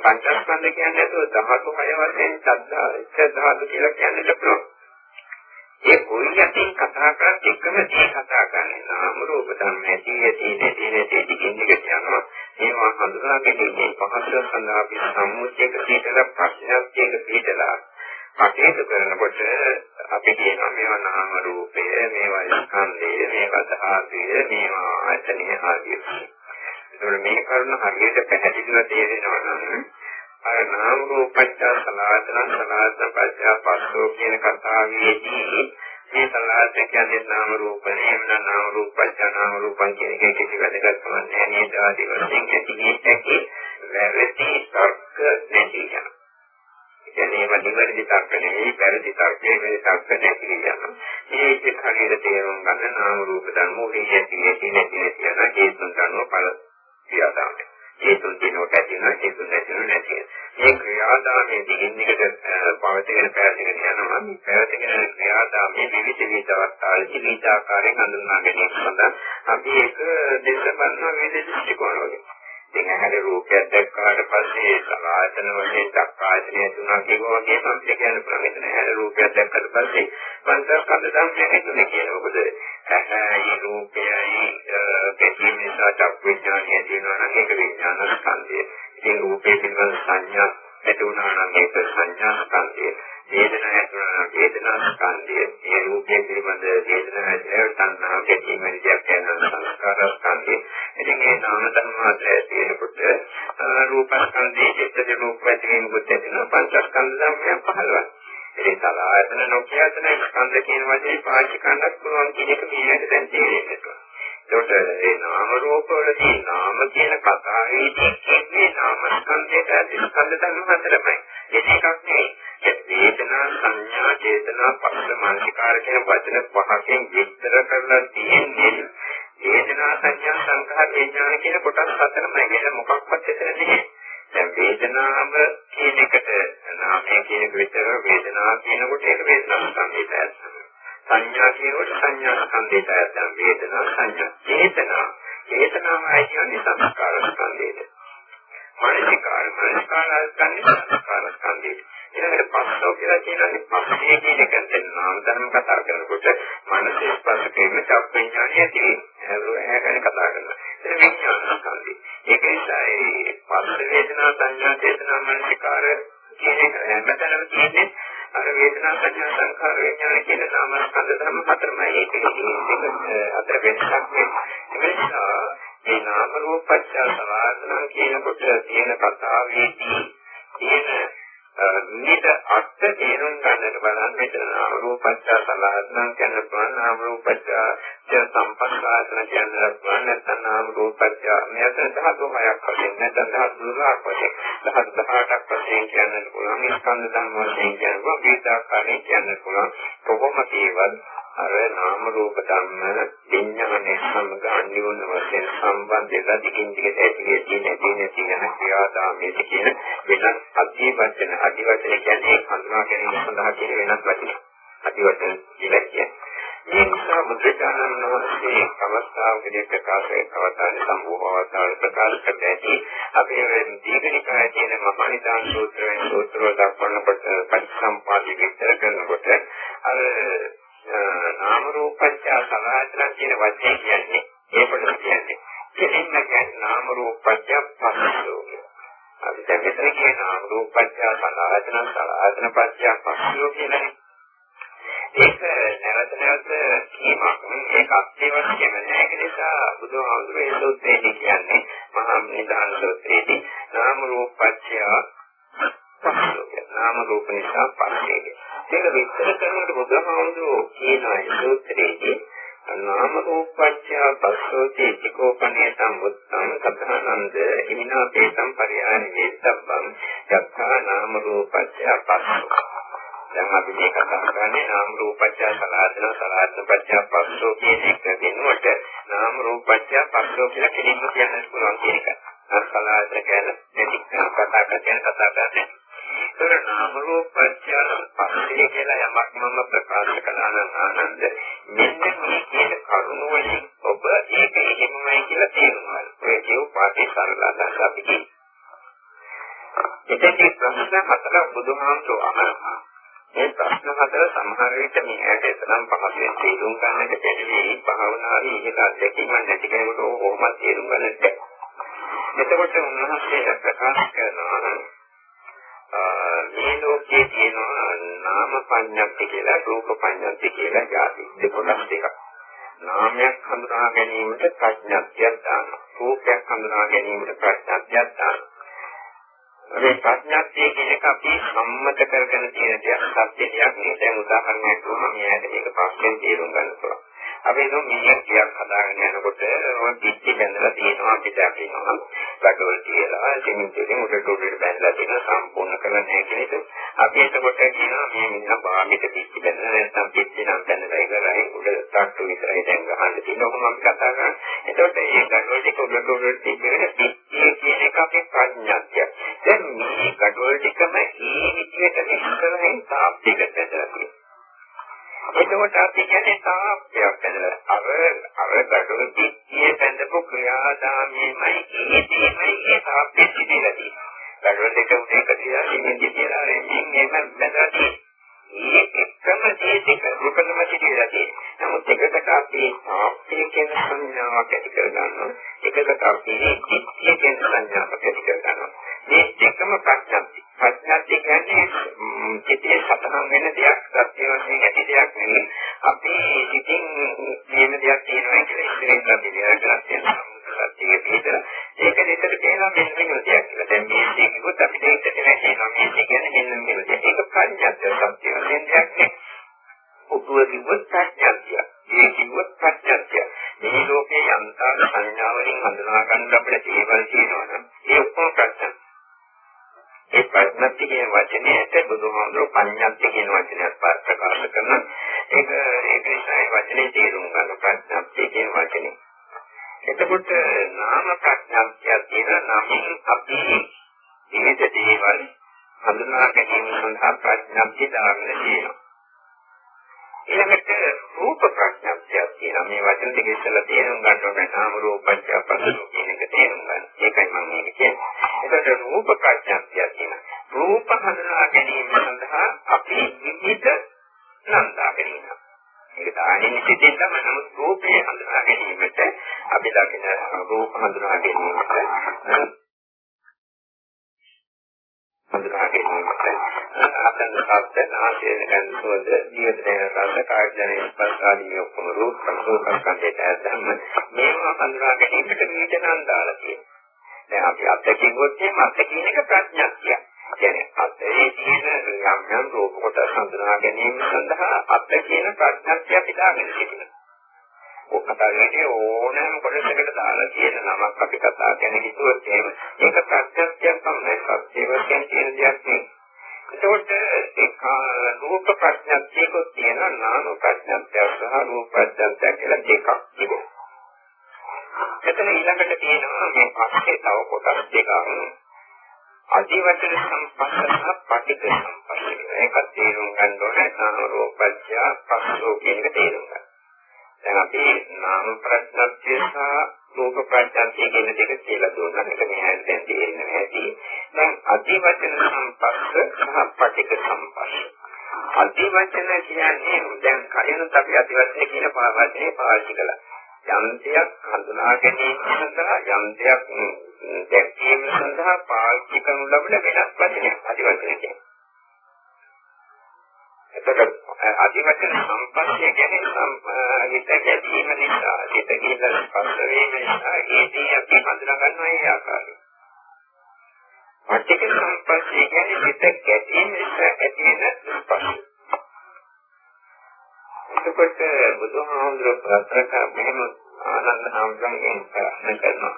පංචස්කන්ධ කියන්නේ તો ධාතු හය වශයෙන් සද්ධා ධාතු කියලා කියන්නත් පුළුවන්. ඒ කොයි යකින් කතා කරත් එකම දේ කතා කරන්නේ නාම රූප ධර්ම ඇති ඇති නැති නැති දිගින් දිගට යනවා ඒවා හඳුනා ගැනීමේ පහසුව සඳහා අපි සම්මුතියක පිටලා ප්‍රශ්නයක් පිටලා කටයුතු කරනකොට අපි කියනවා මේවා නාම රූපය මේවා ස්කන්ධය මේවා ධාතුය මේවා ආයතනය ආදී. ඒකවල මේ කරුණ හරියට පැහැදිලිව තේරෙනවා නම් අර නාම රූපච්ඡ සලආතන සලආතන පච්ච පස්සෝ කියන කතාවේදී මේ සලආතන කියන්නේ නාම රූප නෙමෙයි නාම රූපච්ඡ නාම රූපං කියන එකේ කිසි වැදගත්කමක් නැහැ නේද ආදී වශයෙන් ඇතිවෙච්ච වැරදි තර්ක නැති යන. කියන්නේ මේ නිවැරදි තර්ක නෙවෙයි වැරදි තර්කයේ මේ තර්ක නැති යන. මේක හරියට තේරුම් ගන්න නාම රූප ධර්ම උදී ඇති නැති නැති යන හේතුන් ගන්නව ඵල ක්‍රියාදාමය. හේතුන් දිනවට ඇතිවෙන හේතුන් නැතිවෙන නැති මේ ක්‍රියාදාමයේ දිගින් දිගට පවතින පැවතගෙන යනවා මේ පැවතගෙන ක්‍රියාදාමයේ විවිධ විවිධ අවස්ථාවලදී විවිධ ආකාරයෙන් හඳුන්වා ගැනීම සඳහා අපි ඒක දෙස බලන විවිධ දෘෂ්ටි කෝණවලින් ඉතින් ඇහැට රූපයක් දැක්කාට පස්සේ සමායතන වශයෙන් දක්ආයතනය තුනක් කියනවා වගේ සම්පූර්ණ කියන්න පුළුවන්. එතන ඇහැට රූපයක් දැක්කට පස්සේ පංචස්කන්ධ ධර්මයක් ඇතුලේ කියන මොකද ඇහැයි රූපයයි දෙකීම නිසා චක්ක විඥානය තියෙනවා නම් ඒක විඥාන ස්කන්ධය. ඉතින් රූපේ පිළිබඳ සංඥා ඇති වුණා නම් ඒක සංඥා ස්කන්ධය. වේදනා ඇති වුණා නම් වේදනා ස්කන්ධය. මාත්‍රය තියෙනකොට රූප ස්කන්ධයේ චිත්තජ රූප ඇතිවීමකුත් ඇතිවෙනවා පංචස්කන්ධ ධර්මයන් පහළවයි. ඒ සලආයතන නොකියතන ස්කන්ධ කියන වචනේ පාවිච්චි කරන්නත් පුළුවන් කියන එක මේකට දැන් තේරෙන්න ඒකට ඒ නාම රූප වලදී නාම කියන කතාවේදී මේ නාම ස්කන්ධයට ස්කන්ධ ධර්ම හතරමයි. ඒක එකක් නෙවෙයි. වේදනා සංඥා චේතනා පස්ස මානසිකාර කියන වචන පහකින් විස්තර කරලා තියෙන්නේ වේදනා සංඥා සංඛාර විඥාන කියන කොටස් හතරමයි. වෙන මොකක්වත් එතන නැහැ. දැන් වේදනාව කියන එකට නාමය කියන එක විතර වේදනාව කියනකොට ඒක වේදනා සංකේතය ඇත්තම. සංඥා කියනකොට සංඥා සංකේතය ඇත්තම වේදනා සංඥා. චේතනා චේතනාවයි කියන්නේ සංස්කාර සංකේතය. මනසිකාර මනසිකාර කියන්නේ සංස්කාර සංකේතය. ඊළඟට පස්සෝ කියලා කියන්නේ පස්සේ කියන එකෙන් නාම ධර්ම කතා කරනකොට මනසේ ස්පර්ශ කිරීම චක්කඥානය තියෙනවා. ඒක ගැන කතා කරනවා. ඒ විඥාන ස්කන්ධය. ඒක නිසා ඒ පස්ස වේදනා සංඥා චේතනා මනසිකාර කියන එක හැමතැනම තියෙන්නේ අර වේදනා සංඥා සංඛාර විඥාන කියන නාම ස්කන්ධ ධර්ම හතරමයි. ඒක අතර වෙනසක් නෙවෙයි. ඒ නිසා මේ නාම රූපච්ඡ සමාධන කියනකොට තියෙන කතාවේදී තියෙන මේක අර්ථ තේරුම් ගන්නට බලන්න. මෙතන නාම රූපච්ඡ සලහත්නම් කියන පුළුවන් නාම රූපච්ඡ සම්පස්සාසන කියන පුළුවන් නැත්නම් නාම රූපච්ඡ මෙතන ධාතු හයක් වශයෙන් නැත්නම් ධාතු දුරක් වශයෙන්. ධාතු 18ක් වශයෙන් කියන්නත් පුළුවන්. ස්කන්ධ ධර්ම වශයෙන් කියන්න පුළුවන්. විවිධාකාරයෙන් කියන්න පුළුවන්. කොහොම කීවත් අර නාම රූප ධර්ම විඥානයේ සමග අන්‍යෝන්‍ය වශයෙන් සම්බන්ධය දිගින් දිගට ඇති වෙදී නැති නැති යන ක්‍රියාදාමයේ කියන වෙනස් අධිවචන අධිවචන කියන්නේ හඳුනා ගැනීම සඳහා කියන වෙනස් වචන. අධිවචන කියලා කියන්නේ. මේ නිසා බුදුචානන් වහන්සේ අවස්ථාවකදී ප්‍රකාශ කරවතාන සම්භව අවස්ථාවල ප්‍රකාශ කර ඇති අපේ දීඝනිකායේ තියෙන මහානිදාන සූත්‍රයෙන් සූත්‍රව දක්වනකොට පටිසම්පාදි විස්තර කරනකොට අර නාම රූපච්ඡ සලආයතන කියන වචනේ කියන්නේ ඒ කොටස කියන්නේ. කෙලින්ම කියන්නේ නාම රූපච්ඡ පස්සෝ අපි දැන් මෙතන කියන නාම රූපච්ඡ සලආයතන සලආයතන පච්ඡ පස්සෝ කියන්නේ ඒක නැවත නැවත කීමක් ඒක අත්‍යවශ්‍යම නැහැ. ඒක නිසා බුදුහාමුදුරේ සූත්‍රයේදී කියන්නේ මහා නිදාන සූත්‍රයේදී නාම රූපච්ඡ පස්සෝ නාම රූප නිසා පස්සේ ඒක විස්තර කරනකොට බුදුහාමුදුරුවෝ කියන සූත්‍රයේදී නාම රූපච්ඡ පස්සෝති චිකෝපනේ සම්බුත්තං කථානන්ද හිමිනාපේ සම්පරියාණ වේත්තබ්බං යක්ඛා නාම රූපච්ඡ පස්සෝ දැන් අපි මේ කතා කරන්නේ නාම රූපච්ඡ සලආතන සලආතන පච්ඡ පස්සෝ කියන එක වෙනුවට නාම රූපච්ඡ පස්සෝ කියලා කෙලින්ම කියන්න පුළුවන් කියන එක. අසලආතන කියන දෙක කතා කරගෙන කතා කරන්නේ ඒතර නාම රූප පත්‍යාන පස්සේ කියලා යමක් මම ප්‍රකාශ කළා නම් ආනන්ද මෙන්න මේ කියන කරුණ වලින් ඔබ ඒක එහෙමයි කියලා තේරුම් ගන්න. ඒ කියු පාටි සරලතාවක් අපි කියන. එතෙන්දී ප්‍රශ්න හතර බුදුහාමුදුරුවෝ අහනවා. මේ ප්‍රශ්න හතර සමහර විට මෙයාට එතරම් පහසුවෙන් තේරුම් ගන්නට බැරි වෙයි. භාවනාවේ ඉහළ අධ්‍යක්ීම නැති කෙනෙකුට ඕකම තේරුම් ගන්නට බැහැ. එතකොට උන්වහන්සේ ප්‍රකාශ කරනවා මේ ලෝකයේ තියෙනවා නාම පඤ්ඤප්ති කියලා රූප පඤ්ඤප්ති කියලා જાති දෙකොටස් දෙකක්. නාමයක් හඳුනා ගැනීමට ප්‍රඥාත්යක් දානවා. රූපයක් හඳුනා ගැනීමට ප්‍රඥාත්යක් දානවා. මේ ප්‍රඥාත්ය කියන එක අපි සම්මත කරගෙන තියෙන දෙයක් සත්‍ය දෙයක් නේ. දැන් උදාහරණයක් දුන්නා මේ ඇයිද මේක ප්‍රශ්නෙන් තේරුම් ගන්න පුළුවන්. අපි හිතමු මිනිහෙක් ටිකක් හදාගෙන යනකොට ඔය පිටි බැඳලා තියෙනවා අපිට අපිනවා. කඩවල තියලා සිමෙන්තියෙන් උඩට උඩට බැඳලා තියෙන සම්පූර්ණ කරලා නැහැ කියන එක. අපි එතකොට කියනවා මේ මිනිහා බාමිට පිටි බැඳලා නැත්නම් පිටි නම් බැඳලා ඉවරයි උඩ තට්ටු විතරයි දැන් ගහන්න තියෙන. ඔකම අපි කතා කරන්නේ. එතකොට ඒ කඩවල ටික උඩට උඩට තිබෙන පිටි කියන එක අපේ ප්‍රඥාත්ය. දැන් මේ කඩවල ටිකම ඒ විදිහට ඉස්සරහින් තාප්පයකට බැඳලා තියෙනවා. එතකොට අපි කියන්නේ තාප්පයක් ඇදලා අර අර ගැටළු පිටියේ බැඳපු ක්‍රියාදාමයේමයි ඒකෙමයි ඒ තාප්පෙ තිබිලා තියෙන්නේ. ගැටළු දෙක උදේ කතියා ඉන්නේ කියලා එන්නේ එහෙම බැඳලා තියෙන්නේ. ඒකම දෙයක රූපනම තිබිලා තියෙන්නේ. නමුත් එකකට අපි තාප්පය කියන සංඥාවක් ඇති කර ගන්නවා. එකකට අපි පිටියේ කියන සංඥාවක් ඇති කර ගන්නවා. මේ දෙකම ප්‍රඥාප්තිය. ප්‍රඥාප්තිය කියන්නේ සිතේ සතහන් වෙන දෙයක්, සත්‍ය වශයෙන් ඇති දෙයක් නෙවෙයි. අපි සිතින් කියන දෙයක් තියෙනවා කියලා ඉස්සරහින් අපි දෙයක් කරලා සත්‍යයේ පිටර ඒක දෙකට කියනවා මෙන්න මෙන්න දෙයක් කියලා. දැන් මේ දෙකකුත් අපිට හිතට වැටෙනවා. මේ කියන්නේ මෙන්න මෙන්න දෙයක්. ඒක ප්‍රඥාප්තිය සත්‍ය වශයෙන් දෙයක් නෙවෙයි. උතුව කිව්වොත් ප්‍රඥාප්තිය. මේ කිව්වොත් ප්‍රඥාප්තිය. මේ ලෝකේ යම් ආකාර සංඥාවලින් හඳුනා ගන්න අපිට දේවල් තියෙනවා නම් ඒ ඔක්කොම ප්‍රශ්න. ඒ ප්‍රඥප්ති කියන වචනයට බුදුහාමුදුරුවෝ පඤ්ඤප්ති කියන වචනයත් ප්‍රකාශ කරනවා. ඒක ඒක නිසා ඒ වචනේ තේරුම් ගන්න ප්‍රඥප්ති කියන වචනේ. එතකොට නාම ප්‍රඥප්තිය කියන නමින් අපි විවිධ දේවල් හඳුනා ගැනීම සඳහා ප්‍රඥප්තිය දාගෙන තියෙනවා. ඊළඟට රූප ප්‍රඥාක්තියක් තියෙනවා. මේ වචන දෙක ඉස්සෙල්ලා තේරුම් ගන්න ඕනේ නාම රූපච්ඡ පස්සෝ කියන එක තේරුම් ගන්න. ඒකයි මම මේක කියන්නේ. ඒකට රූප ප්‍රඥාක්තියක් තියෙනවා. රූප හඳුනා ගැනීම සඳහා අපි විවිධ නන්දා ගැනීම. ඒක දාන්නේ සිටින් තමයි නමුත් රූපේ හඳුනා ගැනීමට අපි දකින රූප හඳුනා ගැනීමට හඳුනා ගැනීමට අතන සත්‍ය නාසයෙන් ගන්න සුවඳ ජීවිතේ රස කාය ජනේ ස්පර්ශාදී ඔක්කොම රූප සංකෝපස්කන්ධයට ඇදම මේවා හඳුනා ගැනීමට මීටනම් දාලා තියෙනවා. දැන් අපි අත්‍ය කිව්වොත් එහෙම අත්‍ය කියන එක ප්‍රඥාක්තිය. කියන්නේ අත්යේ තියෙන යම් යම් රූප කොට හඳුනා ගැනීම සඳහා අත්‍ය කියන ප්‍රඥාක්තිය පිටාගෙන සිටිනවා. ඔය කතා කරන්නේ ඕනෑම කොටසකට දාලා කියන නමක් අපි කතා කරන හිතුවොත් එහෙම ඒක ප්‍රත්‍යක්ෂයක් තමයි සත්‍ය වශයෙන් තියෙන දෙයක් නෙවෙයි. ඒකට ඒක රූප ප්‍රඥාත්යක තියෙන නාම ප්‍රඥාත්ය සහ රූප ප්‍රඥාත්ය කියලා දෙකක් තිබෙනවා. එතන ඊළඟට තියෙනවා මේ පස්සේ තව කොටස් දෙකක්. අධිවචන සම්පස්ස සහ පටික සම්පස්ස. ඒක තේරුම් ගන්න ඕනේ නාම රූපච්ඡ පස්සෝ කියන එක තේරුම් ගන්න. දැන් අපි නාම ප්‍රඥාත්ය සහ රූප ප්‍රඥාත්ය කියන දෙක කියලා දුන්නා. ඒක මෙහෙන් දැන් තේරෙන්නේ නැති. දැන් අධිවචන සම්පස්ස සහ පටික සම්පස්ස. අධිවචන කියන්නේ දැන් කලිනුත් අපි අධිවචන කියන පාවචනේ පාවිච්චි කළා. යම් දෙයක් හඳුනා ගැනීම සඳහා යම් දෙයක් දැක්වීම සඳහා පාවිච්චි කරනු ලබන වෙනස් වචනයක් අධිවචන කියන්නේ. එතකොට අධිවචන සම්පස්සේ කියන්නේ හිත ගැටීම නිසා හිත කියලා ස්පර්ශ වීම නිසා ඒදී අපි හඳුනා ගන්නවා ඒ ආකාරය. පටික සම්පස්සේ කියන්නේ හිත ගැටීම නිසා ඇති වෙන ස්පර්ශ. එතකොට බුදුහාමුදුරුවෝ ප්‍රකාශ මෙහෙම ආනන්ද හාමුදුරුවන්ගෙන් ප්‍රශ්න කරනවා.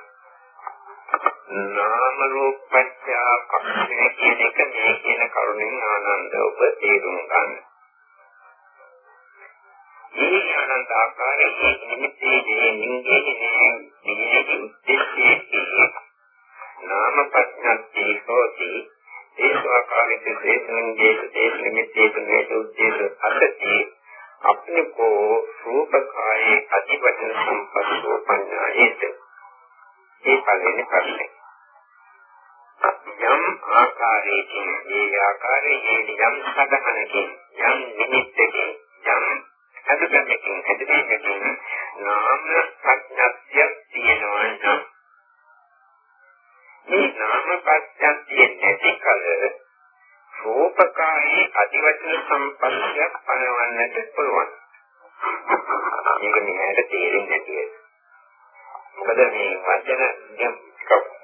නාම රූපච්ඡ පක්ෂේ කියන එක මේ කියන කරුණෙන් ආනන්ද ඔබ තේරුම් ගන්න. මේ අනන්ත ආකාරයේ නිමිත්තේ නිංගේ නිමිති උද්දේශයේ නාම ප්‍රඥාති හෝති ඒ ආකාරයේ දේශනෙන් දේශ දේශ නිමිත්තේ මේ උද්දේශ අතති अपने को रूप काये अधिवचन संपत्तो पञ्जायेत ඒ පළවෙනි ප්‍රශ්නේ යම් ආකාරයකින් ඒ ආකාරයේ යම් සදහනකින් යම් නිමිත්තකින් යම් හදපැකින් හදපැකින් නාම ප්‍රඥාත්යක් තියෙනවා නම් මේ නාම ප්‍රඥාත්ය නැති කල රූපකායේ අධිවචන සම්පන්නයක් පනවන්නට පුළුවන්. මේක නිහඬ තේරෙන්නේ නැතියි. මොකද මේ වචන ටිකක්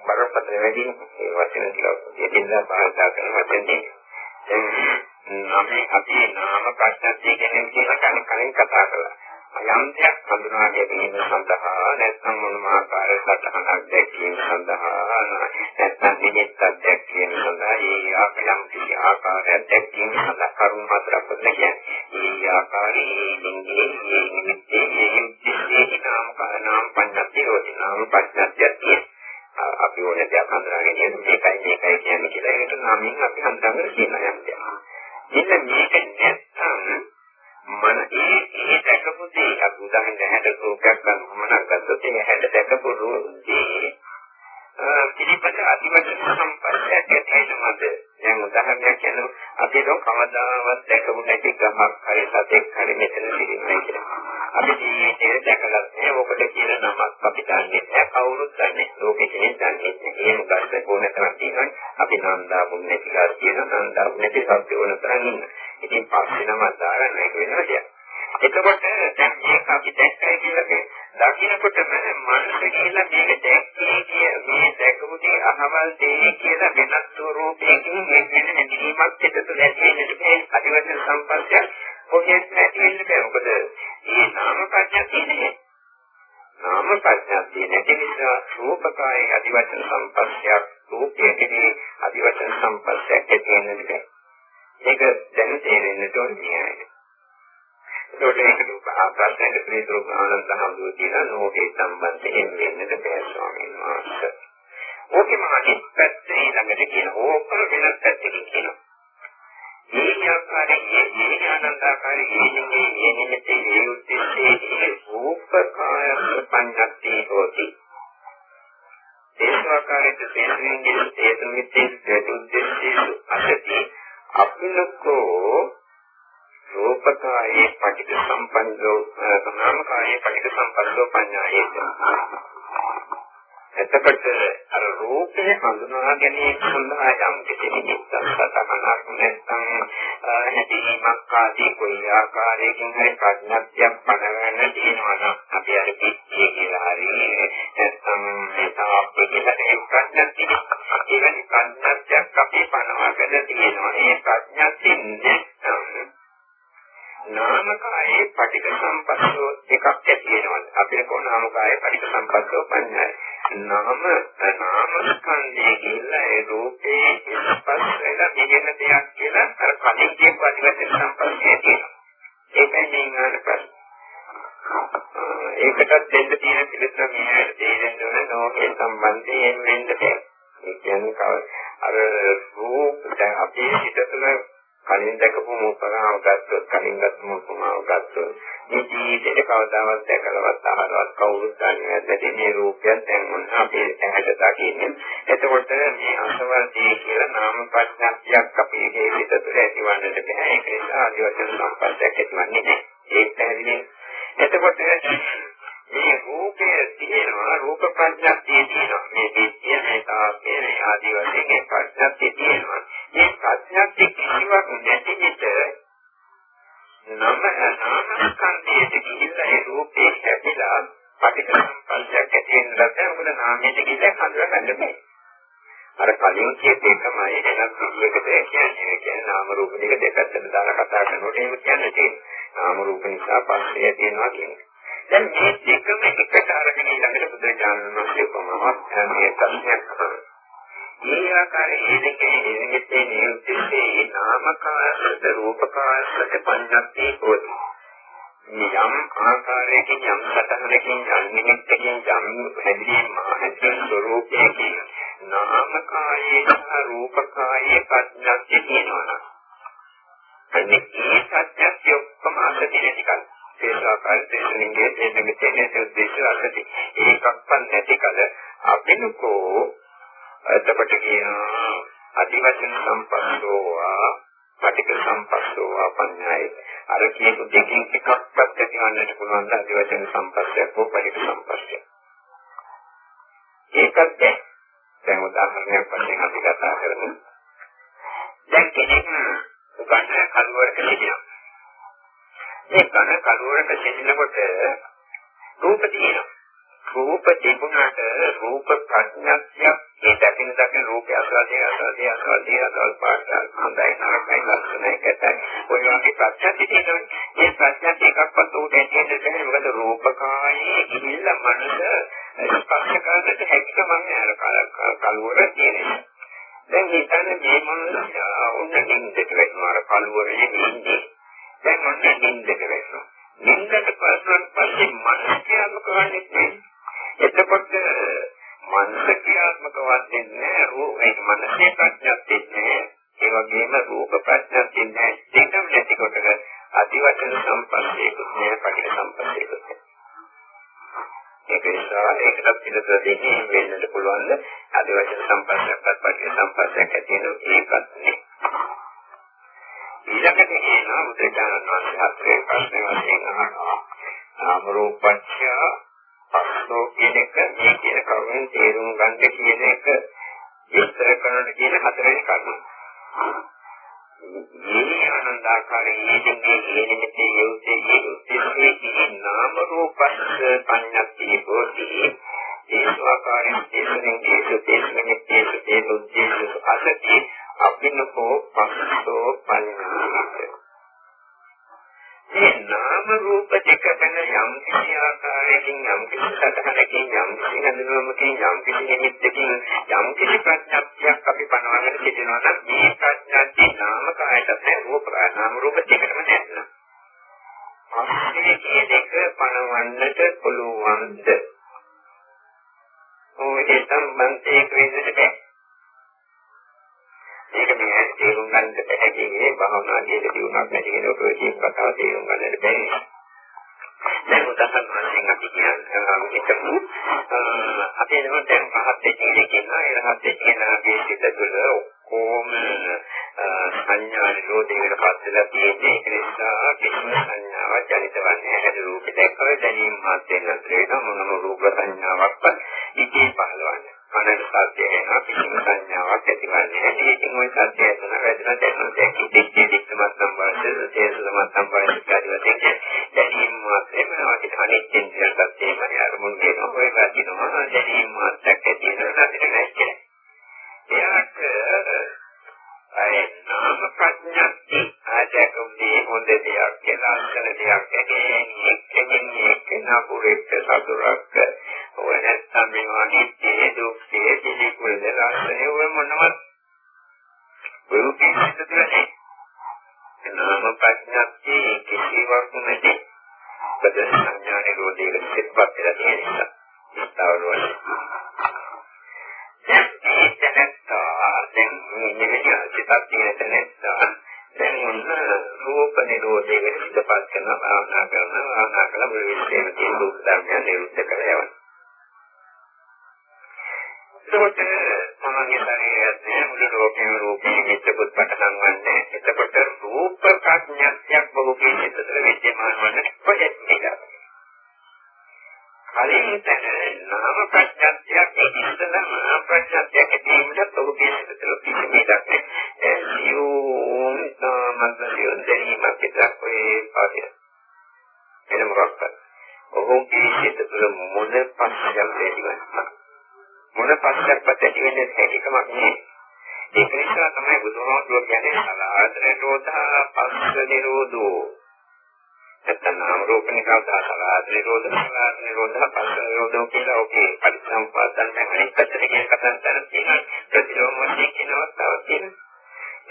බරපතල වැඩි මේ වචන ටික දෙකින්දා භාෂා කරන වචනේ නම් අපි නාම ප්‍රඥාත්ය ගැන කියන කලින් කලින් කතා කළා. යම් දෙයක් හඳුනා ගැනීම සඳහා නැත්නම් මොනම ආකාරයක සටහනක් දැක්වීම සඳහා නැත්නම් නිමිත්තක් දැක්වීම සඳහා ඒ ආකාරයම් කිසි ආකාරයක් දැක්වීම සඳහා කරුණු හතරක් කියන්නේ. ඒ ආකාරයේ ලිංගයේ මේ නිමිත්තේ මේ නිමිත්තේ නාම නාම පඤ්ඤාති රෝධි නාම පඤ්ඤාතිය අපි ඕනේ දෙයක් හඳුනා ගැනීම මේකයි මේකයි කියන්නේ කියලා ඒකට නාමයෙන් අපි හඳුනාගෙන කියන යම් දෙයක්. ඉතින් මේක නැත්නම් මන ඒ ඒ දැකපු දේ අපි උදාහරණ හැට රූපයක් ගන්න මොනක් ගත්තොත් ඒ හැට දැකපු දේ පිළිපද අධිවචන සම්පර්කයක් ඇති වෙනවද දැන් උදාහරණයක් කියනවා අපි တော့ කවදාවත් දැකපු නැති ගමක් හරි සතෙක් හරි මෙතන සිටිනවා කියලා. අපි ජීවිතේ දැකලා නැහැ. ඔකට කියන නමක් අපි දන්නේ නැහැ. කවුරුත් දන්නේ ලෝකෙ කෙනෙක් දන්නේ නැහැ. එහෙම ගන්න ඕන තරම් තියෙනවා අපි නන්දා මුන්නේ කියලා කියන නන්දා නැති සත්‍ය වුණ තරම් ඉන්න. ඉතින් පස්සේ නම දාලා නැහැ වෙනවා කියන්නේ එතකොට දැන් මේක අපි දැක්කයි කියලා දකින්නකොටම මනස කියලා මේක දැක්කේ කිය මේ දැකපුදී අහවල් දෙය කියලා වෙනස් ස්වරූපයකින් මේ වෙන හැඟීමක් පිටත දැක්වෙන්නට බැහැ අදිවචන සම්පර්කයක් කොහෙත් නැති වෙන්න බෑ මොකද මේ නාම ප්‍රඥා කියන්නේ නාම ප්‍රඥාතිය නැති නිසා රූපකායේ අදිවචන සම්පස්සයක් රූපයේ අදිවචන සම්පස්සයක් ඇති වෙන්නේ නැහැ. ඒක දැන තේරෙන්න ඕනේ. ඒකට ඒක ප්‍රශ්නයක පිළිතුරු ආනන්ද හඳුව කියන නෝකේ සම්බන්ධයෙන් වෙන්නද බෑ ස්වාමීන් වහන්සේ. ඕකේ මම අනිත් පැත්තේ ළඟට කියන ඕකම වෙනස් පැත්තකින් කියනවා. මේ ආකාරයේ මේ ආනන්දාකාරයේ මේ මේ නිමිති මේ උද්දේශයේ රූපකාය පඤ්ඤත්ති හොති. ඒකාකාරයට තේරුමින්ගේ තේරුමිතේ දෙතුද්දේශයේ අසති අපිලකෝ රූපකායේ පටිච්ච සම්පන්නෝ නාමකායේ පටිච්ච සම්පන්නෝ පඤ්ඤායේ. එතකොට අර රූපය හඳුනා ගැනීම සඳහා යම් කිසි නිමිත්තක් සතහනක් නැත්නම් හැදීමක් ආදී කොයි ආකාරයකින් හරි ප්‍රඥාත්යක් පනවන්න තියෙනවා නම් අපි අර පිටියේ කියලා හරි නැත්නම් මේ තාප්පේ කියලා ප්‍රඥාත්තිය එවැනි ප්‍රඥාත්යක් අපි පනවගෙන තියෙනවා. ඒ ප්‍රඥාත්තින් නැත්නම් නාමකායේ පටික සම්පස්සෝ එකක් ඇති වෙනවා. අපිට කොහොම නාමකායේ පටික සම්පස්සෝ පඤ්ඤාය. නාම නාම ස්කන්ධයේ කියලා ඒ රූපේ ස්පර්ශයෙන් නිගෙන දෙයක් කියලා අර කලින් කියපු අධිවචන සම්පස්සේ තියෙනවා. ඒකෙන් ඊංගාන ප්‍රශ්න. ඒකටත් දෙන්න තියෙන පිළිතුර මෙහෙට තේරෙන්න ඕන නෝකේ සම්බන්ධයෙන් වෙන්න බෑ. ඒ කියන්නේ අර රූප දැන් අපේ හිත තුළ කලින් දැකපු මොකක්ම ගත්තොත් කලින් ගත්ත මොකක්ම ගත්තොත් මේ ජීවිතේ කවදාවත් දැකලවත් අහලවත් කවුරුත් දන්නේ නැති මේ රූපයක් දැන් මොන අපේ ඇහැට දකින්නේ. එතකොට මේ අසවර්දී කියලා නාම ප්‍රඥාක්තියක් අපේ ජීවිත තුළ ඇතිවන්නට බෑ. ඒක නිසා ආදිවචන සම්පස්සයක් ඇතිවන්නේ නැහැ. ඒක පැහැදිලි එතකොට මේ රූපය තියෙනවා රූප ප්‍රඥාක්තිය තියෙනවා. මේ දිට්ඨිය මේ තාපේ මේ ආදී වශයෙන් ප්‍රඥාක්තිය තියෙනවා. මේ ප්‍රඥාක්තිය කිසිවක් නැති විට නම නාමස්කන්ධයේ කිහිල්ලා ඒ රූපේ හැදිලා පටිච්චසමුප්පාදයක් ඇති වෙන රටේ මොකද නාමයේ කිහිල්ලා හඳුනගන්න බෑ අර කලින් කියපු එකමයි වෙනස් විදියකට කියන්නේ. කියන්නේ නාම රූප දෙක දෙකකට දාලා කතා කරනකොට එහෙම කියන්නේ තියෙනවා. නාම රූප නිසා පස්සේ තියෙනවා කියන්නේ. දැන් මේ දෙකම එකට අරගෙන ඊළඟට බුදුරජාණන් වහන්සේ කොහොමවත් මේ ප්‍රශ්නයක් කරනවා. මේ ආකාරයේ දෙකේ නිමිත්තේ නියුත්තේ නාමකාරක රූපකාරක පඤ්ඤත්තේ හොති. යම් ආකාරයකින් යම් සතහනකින් යම් නිමිත්තකින් යම් හැදීම මහත්ම ස්වરૂපයකින් නාමකායේ සහ රූපකායේ පඤ්ඤත්තේ කියනවා. අනිත් මේ සත්‍යය ඔක්කොම අතේ නැතිකල්. ඒකාකාර දේශනින්ගේ දෙන්නේ තේනේ උද්දේශය අකති ඒකක්වත් නැති කල අපිනකෝ එතකොට කියනවා අධිවචන සම්පස්සෝවා පටික සම්පස්සෝවා පඤ්ඤාය අර කියපු දෙකෙන් එකක්වත් ඇතිවන්නට පුළුවන් ද අධිවචන සම්පස්සයක් හෝ පටික සම්පස්සයක් ඒකත් දැන් උදාහරණයක් වශයෙන් අපි කතා කරමු දැන් කෙනෙක් උගන්වන කල්වරක සිටිනවා මේ කන කරුවරට සිටිනකොට රූප තියෙනවා. රූප තිබුණාට රූප ප්‍රඥාක්තියක් ඒ දකින දකින රූපය අසාදී අසාදී අසාදී අසල් පාට හොඳයි නරකයි ලක්ෂණයි කැතයි ඔය වගේ ප්‍රඥාති තියෙනවා. මේ ප්‍රඥාති එකක්වත් උට ඇදෙන්න බැහැ මොකද රූපකායේ ගිහිල්ලා මනස ස්පර්ශ කරන්නට හැකියාවක් නැහැ අර කලවර තියෙනවා. දැන් හිතන්නේ මේ මනස උන්න නින්දට වැටෙනවා කලවරේ ඉන්නේ දැන් මොන නින්දට වැටෙනවා. කියනවා ඒ රහත් දෙකේනාගේ සිත තුළ ඔක්කොම සංඥා නිරෝධයකට පස්සෙලා තියෙන්නේ. ඒක නිසා කිසිම සංඥාවක් ජනිත වන්නේ නැහැ රූප දැක්කම දැනීම මාත්‍රෙන් අතර වෙන මොනම රූප සංඥාවක්වත් ඉතී පහළවන්නේ කනට සත්‍ය එනවා කිසිම සංඥාවක් ඇතිවන්නේ නැහැ. ඒකෙන් ওই සත්‍ය ඇතුළ වැදෙන දැනුම දැකි දෙක්කේ දෙක්කමත් සම්බන්ධ තේසලමත් සම්බන්ධ කාර්යවලින් දැනීම මාත්‍රෙම අපිට අනිත්‍යයෙන් කියන සත්‍යයම අරමුණු වෙනවා. ඔය වදිනවා දැනීම මාත්‍රයක් ඇති වෙනවා. නැතිද නැහැ. එයාට අය නාම ප්‍රඥාති ආජකම්දී හොඳ දෙයක් කියලා අස්කන දෙයක් ඇගේ එක්කෙනින් එක්කෙනා පුරෙක්ට සතුරක් ඔය නැත්තම් මේවා නිත්‍ය දුක්ඛේ පිළිකුල් දරන්නේ ඔය මොනවත් ඔය කිසිදුනේ නාම ප්‍රඥාති කිසිවක් නැති බද සංඥා නිරෝධයේ සිත්පත් වෙලා තියෙන නිසා. ඉස්තාවල දැන් දැනත්තා දැන් මෙන්න සිතක් තියෙන තැනත්තා දැන් මොන රූප නිරෝධයකට පිටපත් කරන භාවනා කරන භාවනා කළ මුල විශ්ේම තියෙන දුක් ධර්මයන් නිරුද්ධ කරලා යවන එතකොට තමන්ගේ ශරීරයේ මුළු ලෝකෙම රූපේ මෙච්චපොත් පටන් ගන්නෑ. එතකොට රූප ප්‍රඥාක්ෂයක් බොහෝගේ චිත්තතර විද්‍යමාන වන ප්‍රයත්නයක්. කලින් තන නාම ප්‍රඥාක්ෂයක් ඉස්සෙල්ලාම ප්‍රඥාක්ෂයක් ඇතිවෙන්න බොහෝගේ චිත්තතර පිළිමයක් නෑ. සියුම් නාමයෙන් දැනීමක් විතරක් ඔය පාදින. එන මොකක්ද? ඔහුගේ චිත්තතර මොන පස්සයන් දෙවිවන්නා මොන පස්සක්වත් ඇති වෙන්නේ හැකියාවක් නෑ. ඒක නිසා තමයි බුදුහාමුදුරුවෝ කියන්නේ සලාත නිරෝධා පස්ස නිරෝධෝ. නැත්නම් නාම රූප නිරෝධා සලාත නිරෝධා සලාත නිරෝධා පස්ස නිරෝධෝ කියලා ඔකේ පරිසම්පාදන් දැන් අනිත් පැත්තට කියන කතාවක් තියෙනවා. ප්‍රතිලෝමයේ කියන අවස්ථාවක් තියෙනවා.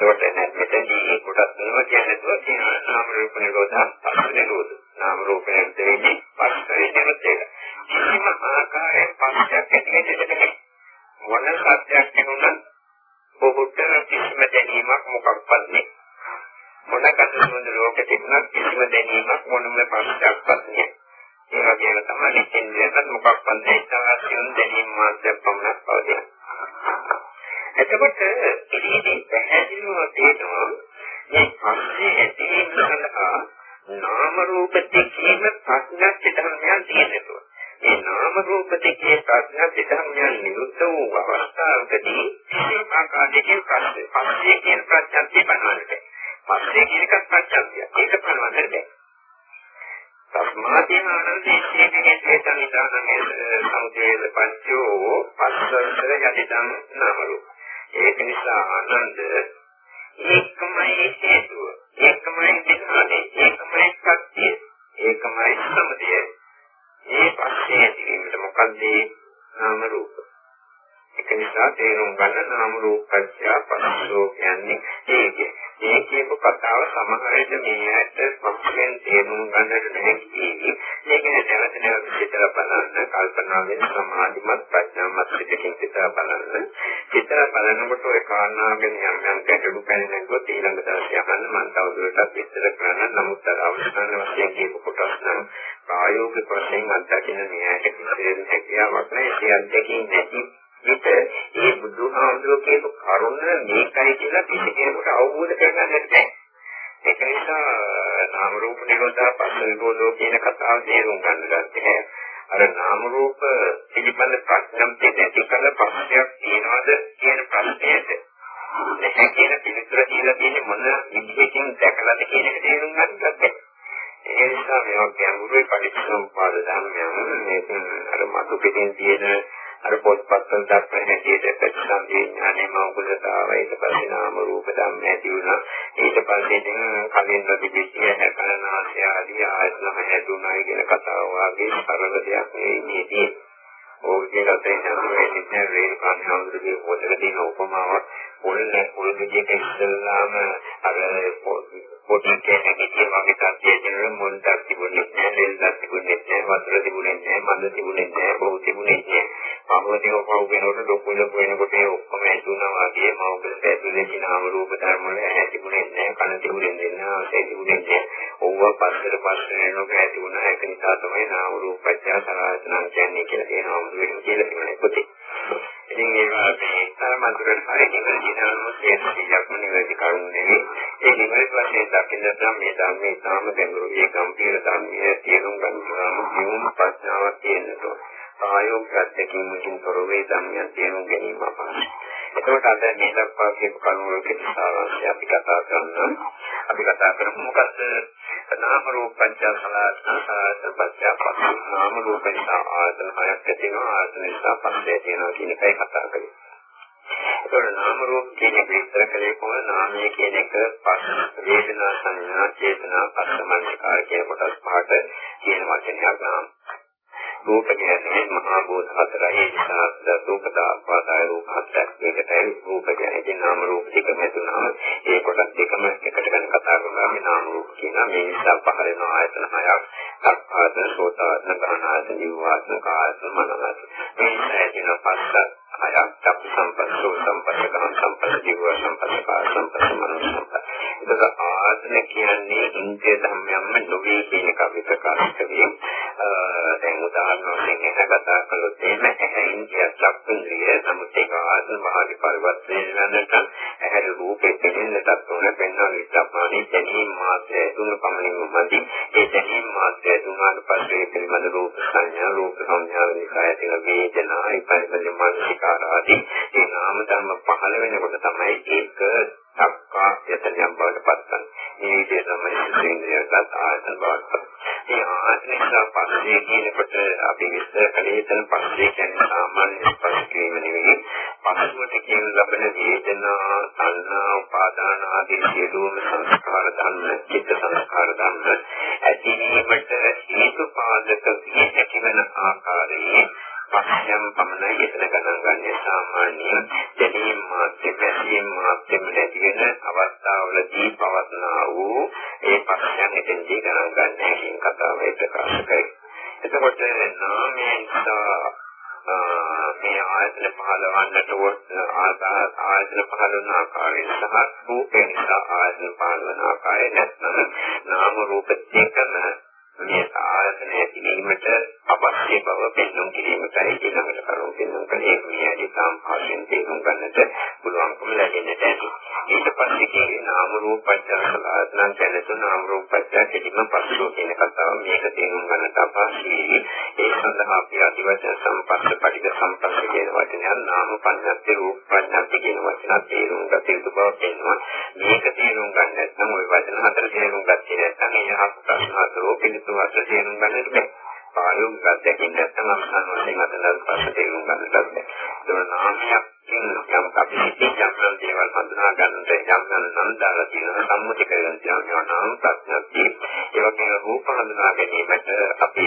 ඒකට මෙතනදී කොටස් තුනක් කියන්නේ තුන තියෙනවා. නාම රූප නිරෝධා පස්ස නිරෝධ. නාම රූප නිරෝධේ පස්ස නිරෝධ. කිසිම ආකාරයක පස්සක් ඇති වෙන්නේ මොන සත්‍යයක් වෙනුණත් බොහෝට කිසිම දැනීමක් මොකක්වත් නැහැ. මොන කටයුතු ලෝකෙ තිබුණත් කිසිම දැනීමක් මොනම පස්සක්වත් නැහැ. ඒ වගේම තමයි ඉන්ද්‍රියයන්ත් මොකක්වත් නැහැ. සාසියුන් දැනීම මාත්‍රයක් පමණක් පවතින. එතකොට ඉතින් පැහැදිලිව තේරෙනවා මේ පස්සේ ඇතිවීම සඳහා නාම රූප දෙකේම ප්‍රඥා ධර්මයන් තියෙනවා. මේ නාම රූප දෙකේ ප්‍රඥා ධර්මයන් නිරුද්ධ වූ අවස්ථාවකදී මේ ආකාරයෙන් පස්සේ පස්සේ කියන ප්‍රඥාත්‍ය බලවන්නට. පස්සේ කියන එකත් ප්‍රඥාත්‍ය. ඒක බලවන්නට බැහැ. සම්මාදී ආනන්දේ කියන්නේ හේතන නිදානමේ සමුදේද පංචෝ පස්සතර යදිදං නාම රූප. ඒක නිසා ආනන්ද ඒකමයි හේතුව. ඒකමයි විඥානේ. ඒකමයි සත්‍යය. ඒකමයි සමුදය. මේ පස්සේ ඇතිවීමට මොකද්ද නාම රූප. ඒක නිසා තේරුම් ගන්න නාම රූප පත්‍ය පස්සෝ කියන්නේ ඒකේ. මේ කියපු කතාව සමහර විට මේ ඇත්ත පස්සෙන් තේරුම් ගන්නට නැහැ. මේක නැවත නැවත හිතලා බලන්න කල්පනාවෙන් සමාධිමත් ප්‍රඥාමත් පිටකින් හිතලා බලන්න. හිතලා බලනකොට ඔය කාරණාවෙන් යම් යම් ගැටලු පැනනකොට ඊළඟ දවසේ අහන්න මම තවදුරටත් විස්තර කරන්න නමුත් අර අවසාන වශයෙන් කියපු කොටස් නම් ප්‍රායෝගික වශයෙන් අත්දකින්න මෙයාට කිසිම හැකියාවක් නැහැ. ඒ අත්දැකීම් නැති විට ඒ බුදුහාමුදුරුවෝ කියපු කරුණ මේකයි කියලා කිසි කෙනෙකුට අවබෝධ කරගන්නට බැහැ. ඒක නිසා නාම රූප නිරෝධා පස්ස නිරෝධෝ කියන කතාව තේරුම් ගන්න ගත්තේ අර නාම රූප පිළිබඳ ප්‍රශ්නම් දෙකක් පස්සයක් තියනවාද කියන ප්‍රශ්නයට නැහැ කියන පිළිතුර දීලා තියෙන්නේ මොන විදිහකින් දැකලාද කියන එක තේරුම් ගන්නත් බැහැ. ඒ නිසා මේවා ගැඹුරුයි පරිච්ඡේදපාද ධර්මයන් මේක අර මතු පිටින් තියෙන අර පොත්පත්වල දක්වන හැටියට ප්‍රතිසන්දි ඥානයේ මෞගුලතාව ඊට පස්සේ නාම රූප ධම්ම ඇති වුණා. ඊට පස්සේ ඉතින් කලින් නොතිබිච්ච හැකරනාශය ආදී ආයතන හැදුනායි කියන කතාව වාගේ සරල දෙයක් නෙවෙයි මේදී ඕකේ රටේ යනවා ඉන්නේ වේරකාණ හඳුගේ පොතක තියෙන උපමාවක්. පොල් පොල් දෙකේ ඉස්සල්ලාම අර පොඩි කෙනෙක් වගේ තත්ත්වයේ ජනර මොන්ටක් තිබුණේ නැහැ දෙල්ලක් තිබුණේ නැහැ වතුර තිබුණේ නැහැ මඳ තිබුණේ නැහැ බොහෝ තිබුණේ නැහැ. පහවතික පහු වෙනකොට ලොකු ලොකු වෙනකොට ඔක්කොම ඇතුණා වගේ මෞබලට ඇතුලේ තියෙන නාම රූප ධර්ම වල ඇහැ තිබුණේ නැහැ කන තිබුණේ නැහැ ආසය තිබුණේ නැහැ. ඕව පස්සට පස්සට යනකොට ඇති වුණා ඒක නිසා තමයි නාම රූප පත්‍ය සලආසනං කියන්නේ කියලා කියනවා මුලින්ම කියලා තිබුණේ පොතේ. ඉතින් ඒවා මේ තරමතුරට හරියට කියනවා තේරුම් නිවැරදි කරුණු නෙවෙයි. ඒ නිවැරදි වශයෙන් දකින්න නම් මේ ධර්මයේ තාම ගැඹුරු ඒ ගම්භීර ධර්මයේ තේරුම් ගන්නවා නියුම් ප්‍රඥාවක් තියෙනවා. ආයෝග අධ්‍යක්ෂකින් තොර වේ ධර්මයන් තේරුම් ගැනීම අපහසුයි. එතකොට අද මේ දක්වා කියපු කරුණු වලට සාරාංශය අපි කතා කරනවා. අපි කතා කරමු මොකද නාම රූප පංචසලාසන පස්ස නාම රූප නිසා ආයතන හයක් ඇති වෙනවා ආයතන නිසා පස්සේ ඇති වෙනවා කියන එකයි කතා කරන්නේ. ඒතකොට නාම රූප කියන එක විස්තර කළේ කොහොමද නාමය කියන එක පස්ස වේදනා සංඥා චේතනා පස්ස මනස්කාර කියන කොටස් පහට කියන වචනයක් නාම රූප කියන්නේ මහා භූත හතරයි. නිසා රූපදාපාදාය රූප හතරක් ඒකටයි රූප කියන්නේ නාම රූප දෙක මෙතුනම ඒ කොටස් දෙකම එකට ගන්න කතා කරනවා. මේ නාම රූප කියන මේ නිසා පහළ වෙන ආයතන හයක්. සක්කාත සෝතාත්න ගානාත ජීවාත්ම කායත මනස මේ ඇතින පස්ස හයක්. චක්ක සම්පස්සෝ සම්පස්ස ගහන සම්පස්ස ජීව සම්පස්ස කාය සම්පස්ස මනස සම්පස්ස ඒක ආත්ම කියන්නේ ඉන්ද්‍රිය ධර්මයන්ම නොවේ කියන එක අපි ප්‍රකාශ කරේ දැන් උදාහරණ වශයෙන් එහෙම කතා කළොත් එහෙම ඉන්ද්‍රිය චක්කුන්ද්‍රිය නමුත් ඒක ආත්ම භාගි පරිවර්තනය වෙනකොට ඇහැර රූපේ පෙනෙන්නටත් උන පෙන්වන විස්තරමානී දැනීම මාත්‍රය දුන්න පමණින්ම මදි ඒ දැනීම මාත්‍රය දුන්නාට පස්සේ පිළිබඳ රූප සංඥා රූප සංඥා විකාය තියෙන වේදනා ඉපරිපරි මානසික ආදී ඒ නාම ධර්ම පහළ වෙනකොට තමයි ඒක සක්කා යතනයක් බවට පත් වෙන්නේ. මේ විදිහට තමයි ඉන්ද්‍රියයන්ට ආයතන බවට පත් මේ ආත්මිකව පස්සේ කියනකොට අපි විස්තර කළේ එතන පස්සේ කියන්නේ සාමාන්‍ය ස්පර්ශ කිරීම නෙවෙයි. පහසුවට කියන ලබන වේදනා, සංනා, උපාදාන ආදී සියලුම සංස්කාර ධර්ම, චිත්ත සංස්කාර ධර්ම ඇතිවීමට හේතු පාදක වී හැකිවන ආකාරයේ පස්යම් පමණයි එතන ගණන් ගන්නේ සාමාන්‍ය දැනීම් මාත්‍ය පැසීම් මාත්‍යෙම නැති වෙන අවස්ථාවලදී පවත්නා වූ ඒ පස්යන් එතෙන්දී ගණන් ගන්න කියන කතාව ප්‍රකාශ කරේ. එතකොට නාමයෙන් මේ ආයතන පහළවන්නට ආයතන පහළවන ආකාරය සහ රූපේ නිසා ආයතන පහළවන ආකාරය නැත්නම් නාම රූප දෙකම මේ ආයතන ඇතිවීමට අවශ්‍ය බව පෙන්වන්න කිරීමටයි ඊළඟට කරුණු පෙන්වන්න කලේ මේ අධිකාම් භාෂෙන් තේරුම් ගන්නට පුළුවන්කම ලැබෙන්නට ඇති. ඊට පස්සේ කියන්නේ නාම රූප පත්‍යසලාත්නම් කියන්නේ නාම රූප පත්‍ය කෙලිම පස්සෝ කියන කතාව මේක තේරුම් ගන්නට අපහසුයි. ඒ සඳහා අපි අධිවචන සම්පස්ස පටික සම්පස්ස කියන වචනය නාම පඤ්ඤාති රූප පඤ්ඤාති කියන වචන තේරුම් ගත යුතු බව පෙන්වනවා. මේක තේරුම් ගන්න නැත්නම් ওই වචන හතර තේරුම් ගත්තේ නැත්නම් ඒ අහපු ප්‍රශ්න හතරෝ පිළිතුරු හතර තේරුම් ගන්නට බැහැ. පාළුම් ගත්තකින් නැත්නම් අමතන වශයෙන් අතනල් පස්ස තේරුම් ගන්නට බැහැ. ඒක නාමයක් යම් අපි යම් දේවල් හඳුනා ගන්නට යම් නම් දාලා තියෙන සම්මුති කරගෙන තියෙනවා. නම් ප්‍රඥාති ඒ වගේම රූප හඳුනා ගැනීමට අපි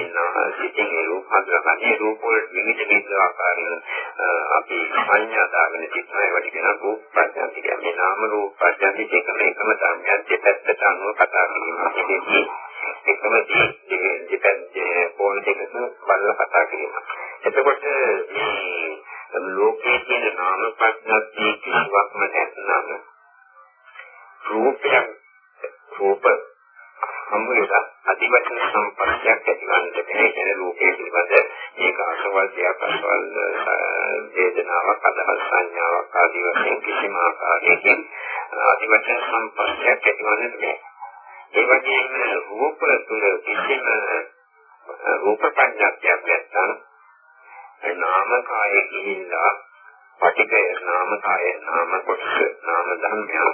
සිතින් ඒ රූප හඳුනාගන්නේ රූප වල විවිධ විවිධ ආකාරයෙන් අපි සංඥා දාගෙන සිටිනවා. ඒවට කියන රූප ප්‍රඥාති කියන්නේ නාම රූප ප්‍රඥාති දෙකම එකම ධර්මයක් දෙපැත්තට අනුව කතා කිරීමේදී එකම දෙපැත්තේ පොල් දෙකක බලලා කතා කිරීම. එතකොට මේ ලෝකයේ තියෙන නාම ප්‍රඥාත්ී කිසිවක්ම නැත්නම් රූපයක් රූප සම්මුතිය අධිවචන සම්පර්කයක් ඇතිවන්නට බැහැ කියන රූපයේ පිළිබඳ මේක අසවල්යක් අසවල් වේදනාවක් අදහස් සංඥාවක් ආදී වශයෙන් කිසිම ආකාරයකින් අධිවචන සම්පර්කයක් ඇතිවන්නට බැහැ ඒ වගේම රූප තුළ කිසිම රූප ප්‍රඥාවක් නැත්නම් නාම කාය ගිහිල්ලා පටිකය නාම කාය නාම කොටස නාම ධර්මය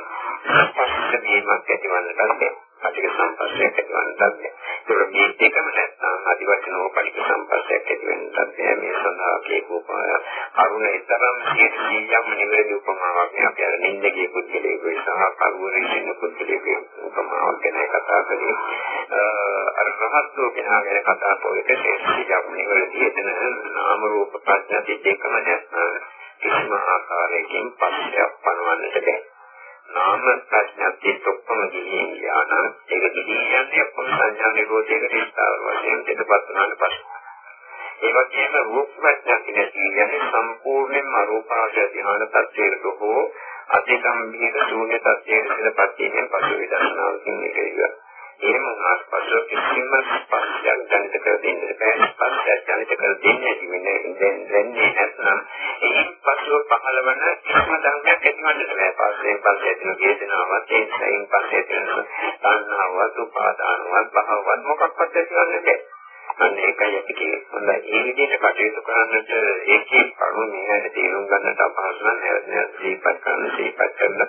ස්පර්ශ වීමක් ඇතිවන්නට බැහැ. පටික සම්පස්සයක් ඇතිවන්නට බැහැ. ඒතර මේ දෙකම නැත්නම් අදිවචනෝ පරික සම්පස්සයක් ඇති වෙන්නත් බෑ මේ සඳහා කියපු කරුණ ඊතරම් සියයම් නිවැරදි උපමාවක් නේ. අපි අර නින්දගේ පුද්ගලයෙකු සහ කරුණේ ඉන්න පුද්ගලයෙකු උපමාවක් ගැන කතා කරේ. අර රහත්ෝ කෙනා ගැන කතා කරලා සියයම් නිවැරදි. එතන නාම රූප ප්‍රඥා දෙකම නැත්නම් කිසිම ආකාරයකින් පස්සයක් පනවන්නට බෑ නාම ප්‍රඥාප්තිය ඔක්කොම ගිහින් ගියා නම් ඒක ගිහින් යන්නේ ඔක්කොම සංඥා නිරෝධයකට ඉස්තාවර වශයෙන් දෙතපත් වුණාට පස්සේ. ඒ වගේම රූප ප්‍රඥාප්තිය කියන්නේ සම්පූර්ණයෙන්ම අරූපාවචර ධ්‍යාන තත්ත්වයකට හෝ අධිගම්භීර ශූන්‍ය තත්ත්වයකට ඉඳපත් වීමෙන් පසු විදර්ශනාවකින් මේක එහෙම වුණාට පස්සේ කිසිම ස්පර්ශයක් දැනිට කර දෙන්න බෑ ස්පර්ශයක් දැනිට කර දෙන්නේ නැති වෙන දෙන්නේ නැත්නම් ඒ පස්ව පහළවන කිසිම ධර්මයක් ඇතිවන්නට බෑ. පස්සේ පස්සේ ඇතිව වේදනාවක් ඒ සයින් පස්සේ ඇතිවන තණ්හාවක් උපාදානවක් භවවත් මොකක්වත් ඇතිවන්නේ නැහැ අන්න ඒකයි අපි කියන්නේ. හොඳයි. මේ විදිහට කටයුතු කරන්නට ඒකේ කරුණ මෙහෙට තේරුම් ගන්නට අපහසු නම් නැවත නැවත දීපත් කරන දීපත් කරන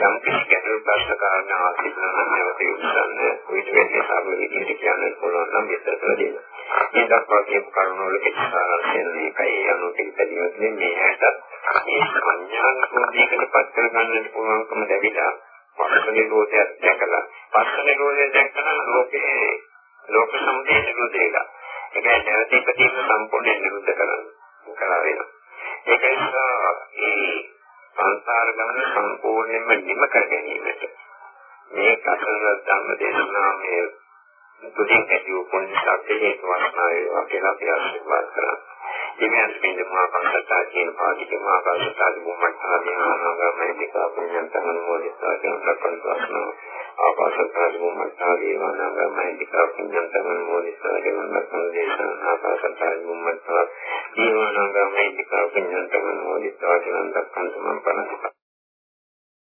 යම් කිසි ගැටලු ප්‍රශ්න කාරණා ආසිතන නම් නැවත යොමුසන්න කොයිට වෙන්නේ සාම විදිහට කියන්න පුළුවන් නම් විස්තර කර දෙන්න. මේ දක්වා කියපු කරුණ වල පිටසාරයෙන් මේකයි අනුව පිළිපැදීමේ මෙහෙට මේ සංඥාත්මක දෙයකට පත් කර ගන්නට පුළුවන්කම ලැබිලා පස්ස නිරෝධයක් දැකලා පස්ස නිරෝධය දැක්කම ලෝකේ ලෝක සමුදය නිරුද්ධ වෙලා. ඒ කියන්නේ නැවත ඉපදීම සම්පූර්ණයෙන් නිරුද්ධ කරන්න කරා වෙනවා. ඒක නිසා මේ සංසාර ගමන සම්පූර්ණයෙන්ම නිම කර ගැනීමට මේ කතරන ධම්ම දේශනාවේ පුදින් ඇති වූ පුණ්‍ය ශක්තිය හේතු වස්නා වේවා කියලා අපි ආශිර්වාද කරනවා. ඉතින් මේ මහා කංශතා කියන පාටික මහා කංශතා දුමට්ටා දිනානාගමයි දිකා පුඤ්ඤන්තං මොදිස්සා කියන ලක්ෂණ ආකාශත්තා දුමට්ටා දිනානාගමයි දිකා පුඤ්ඤන්තං මොදිස්සා කියන ලක්ෂණ දේශන ආකාශත්තා දුමට්ටා දිනානාගමයි දිකා පුඤ්ඤන්තං මොදිස්සා කියන ලක්ෂණ සම්පන්නයි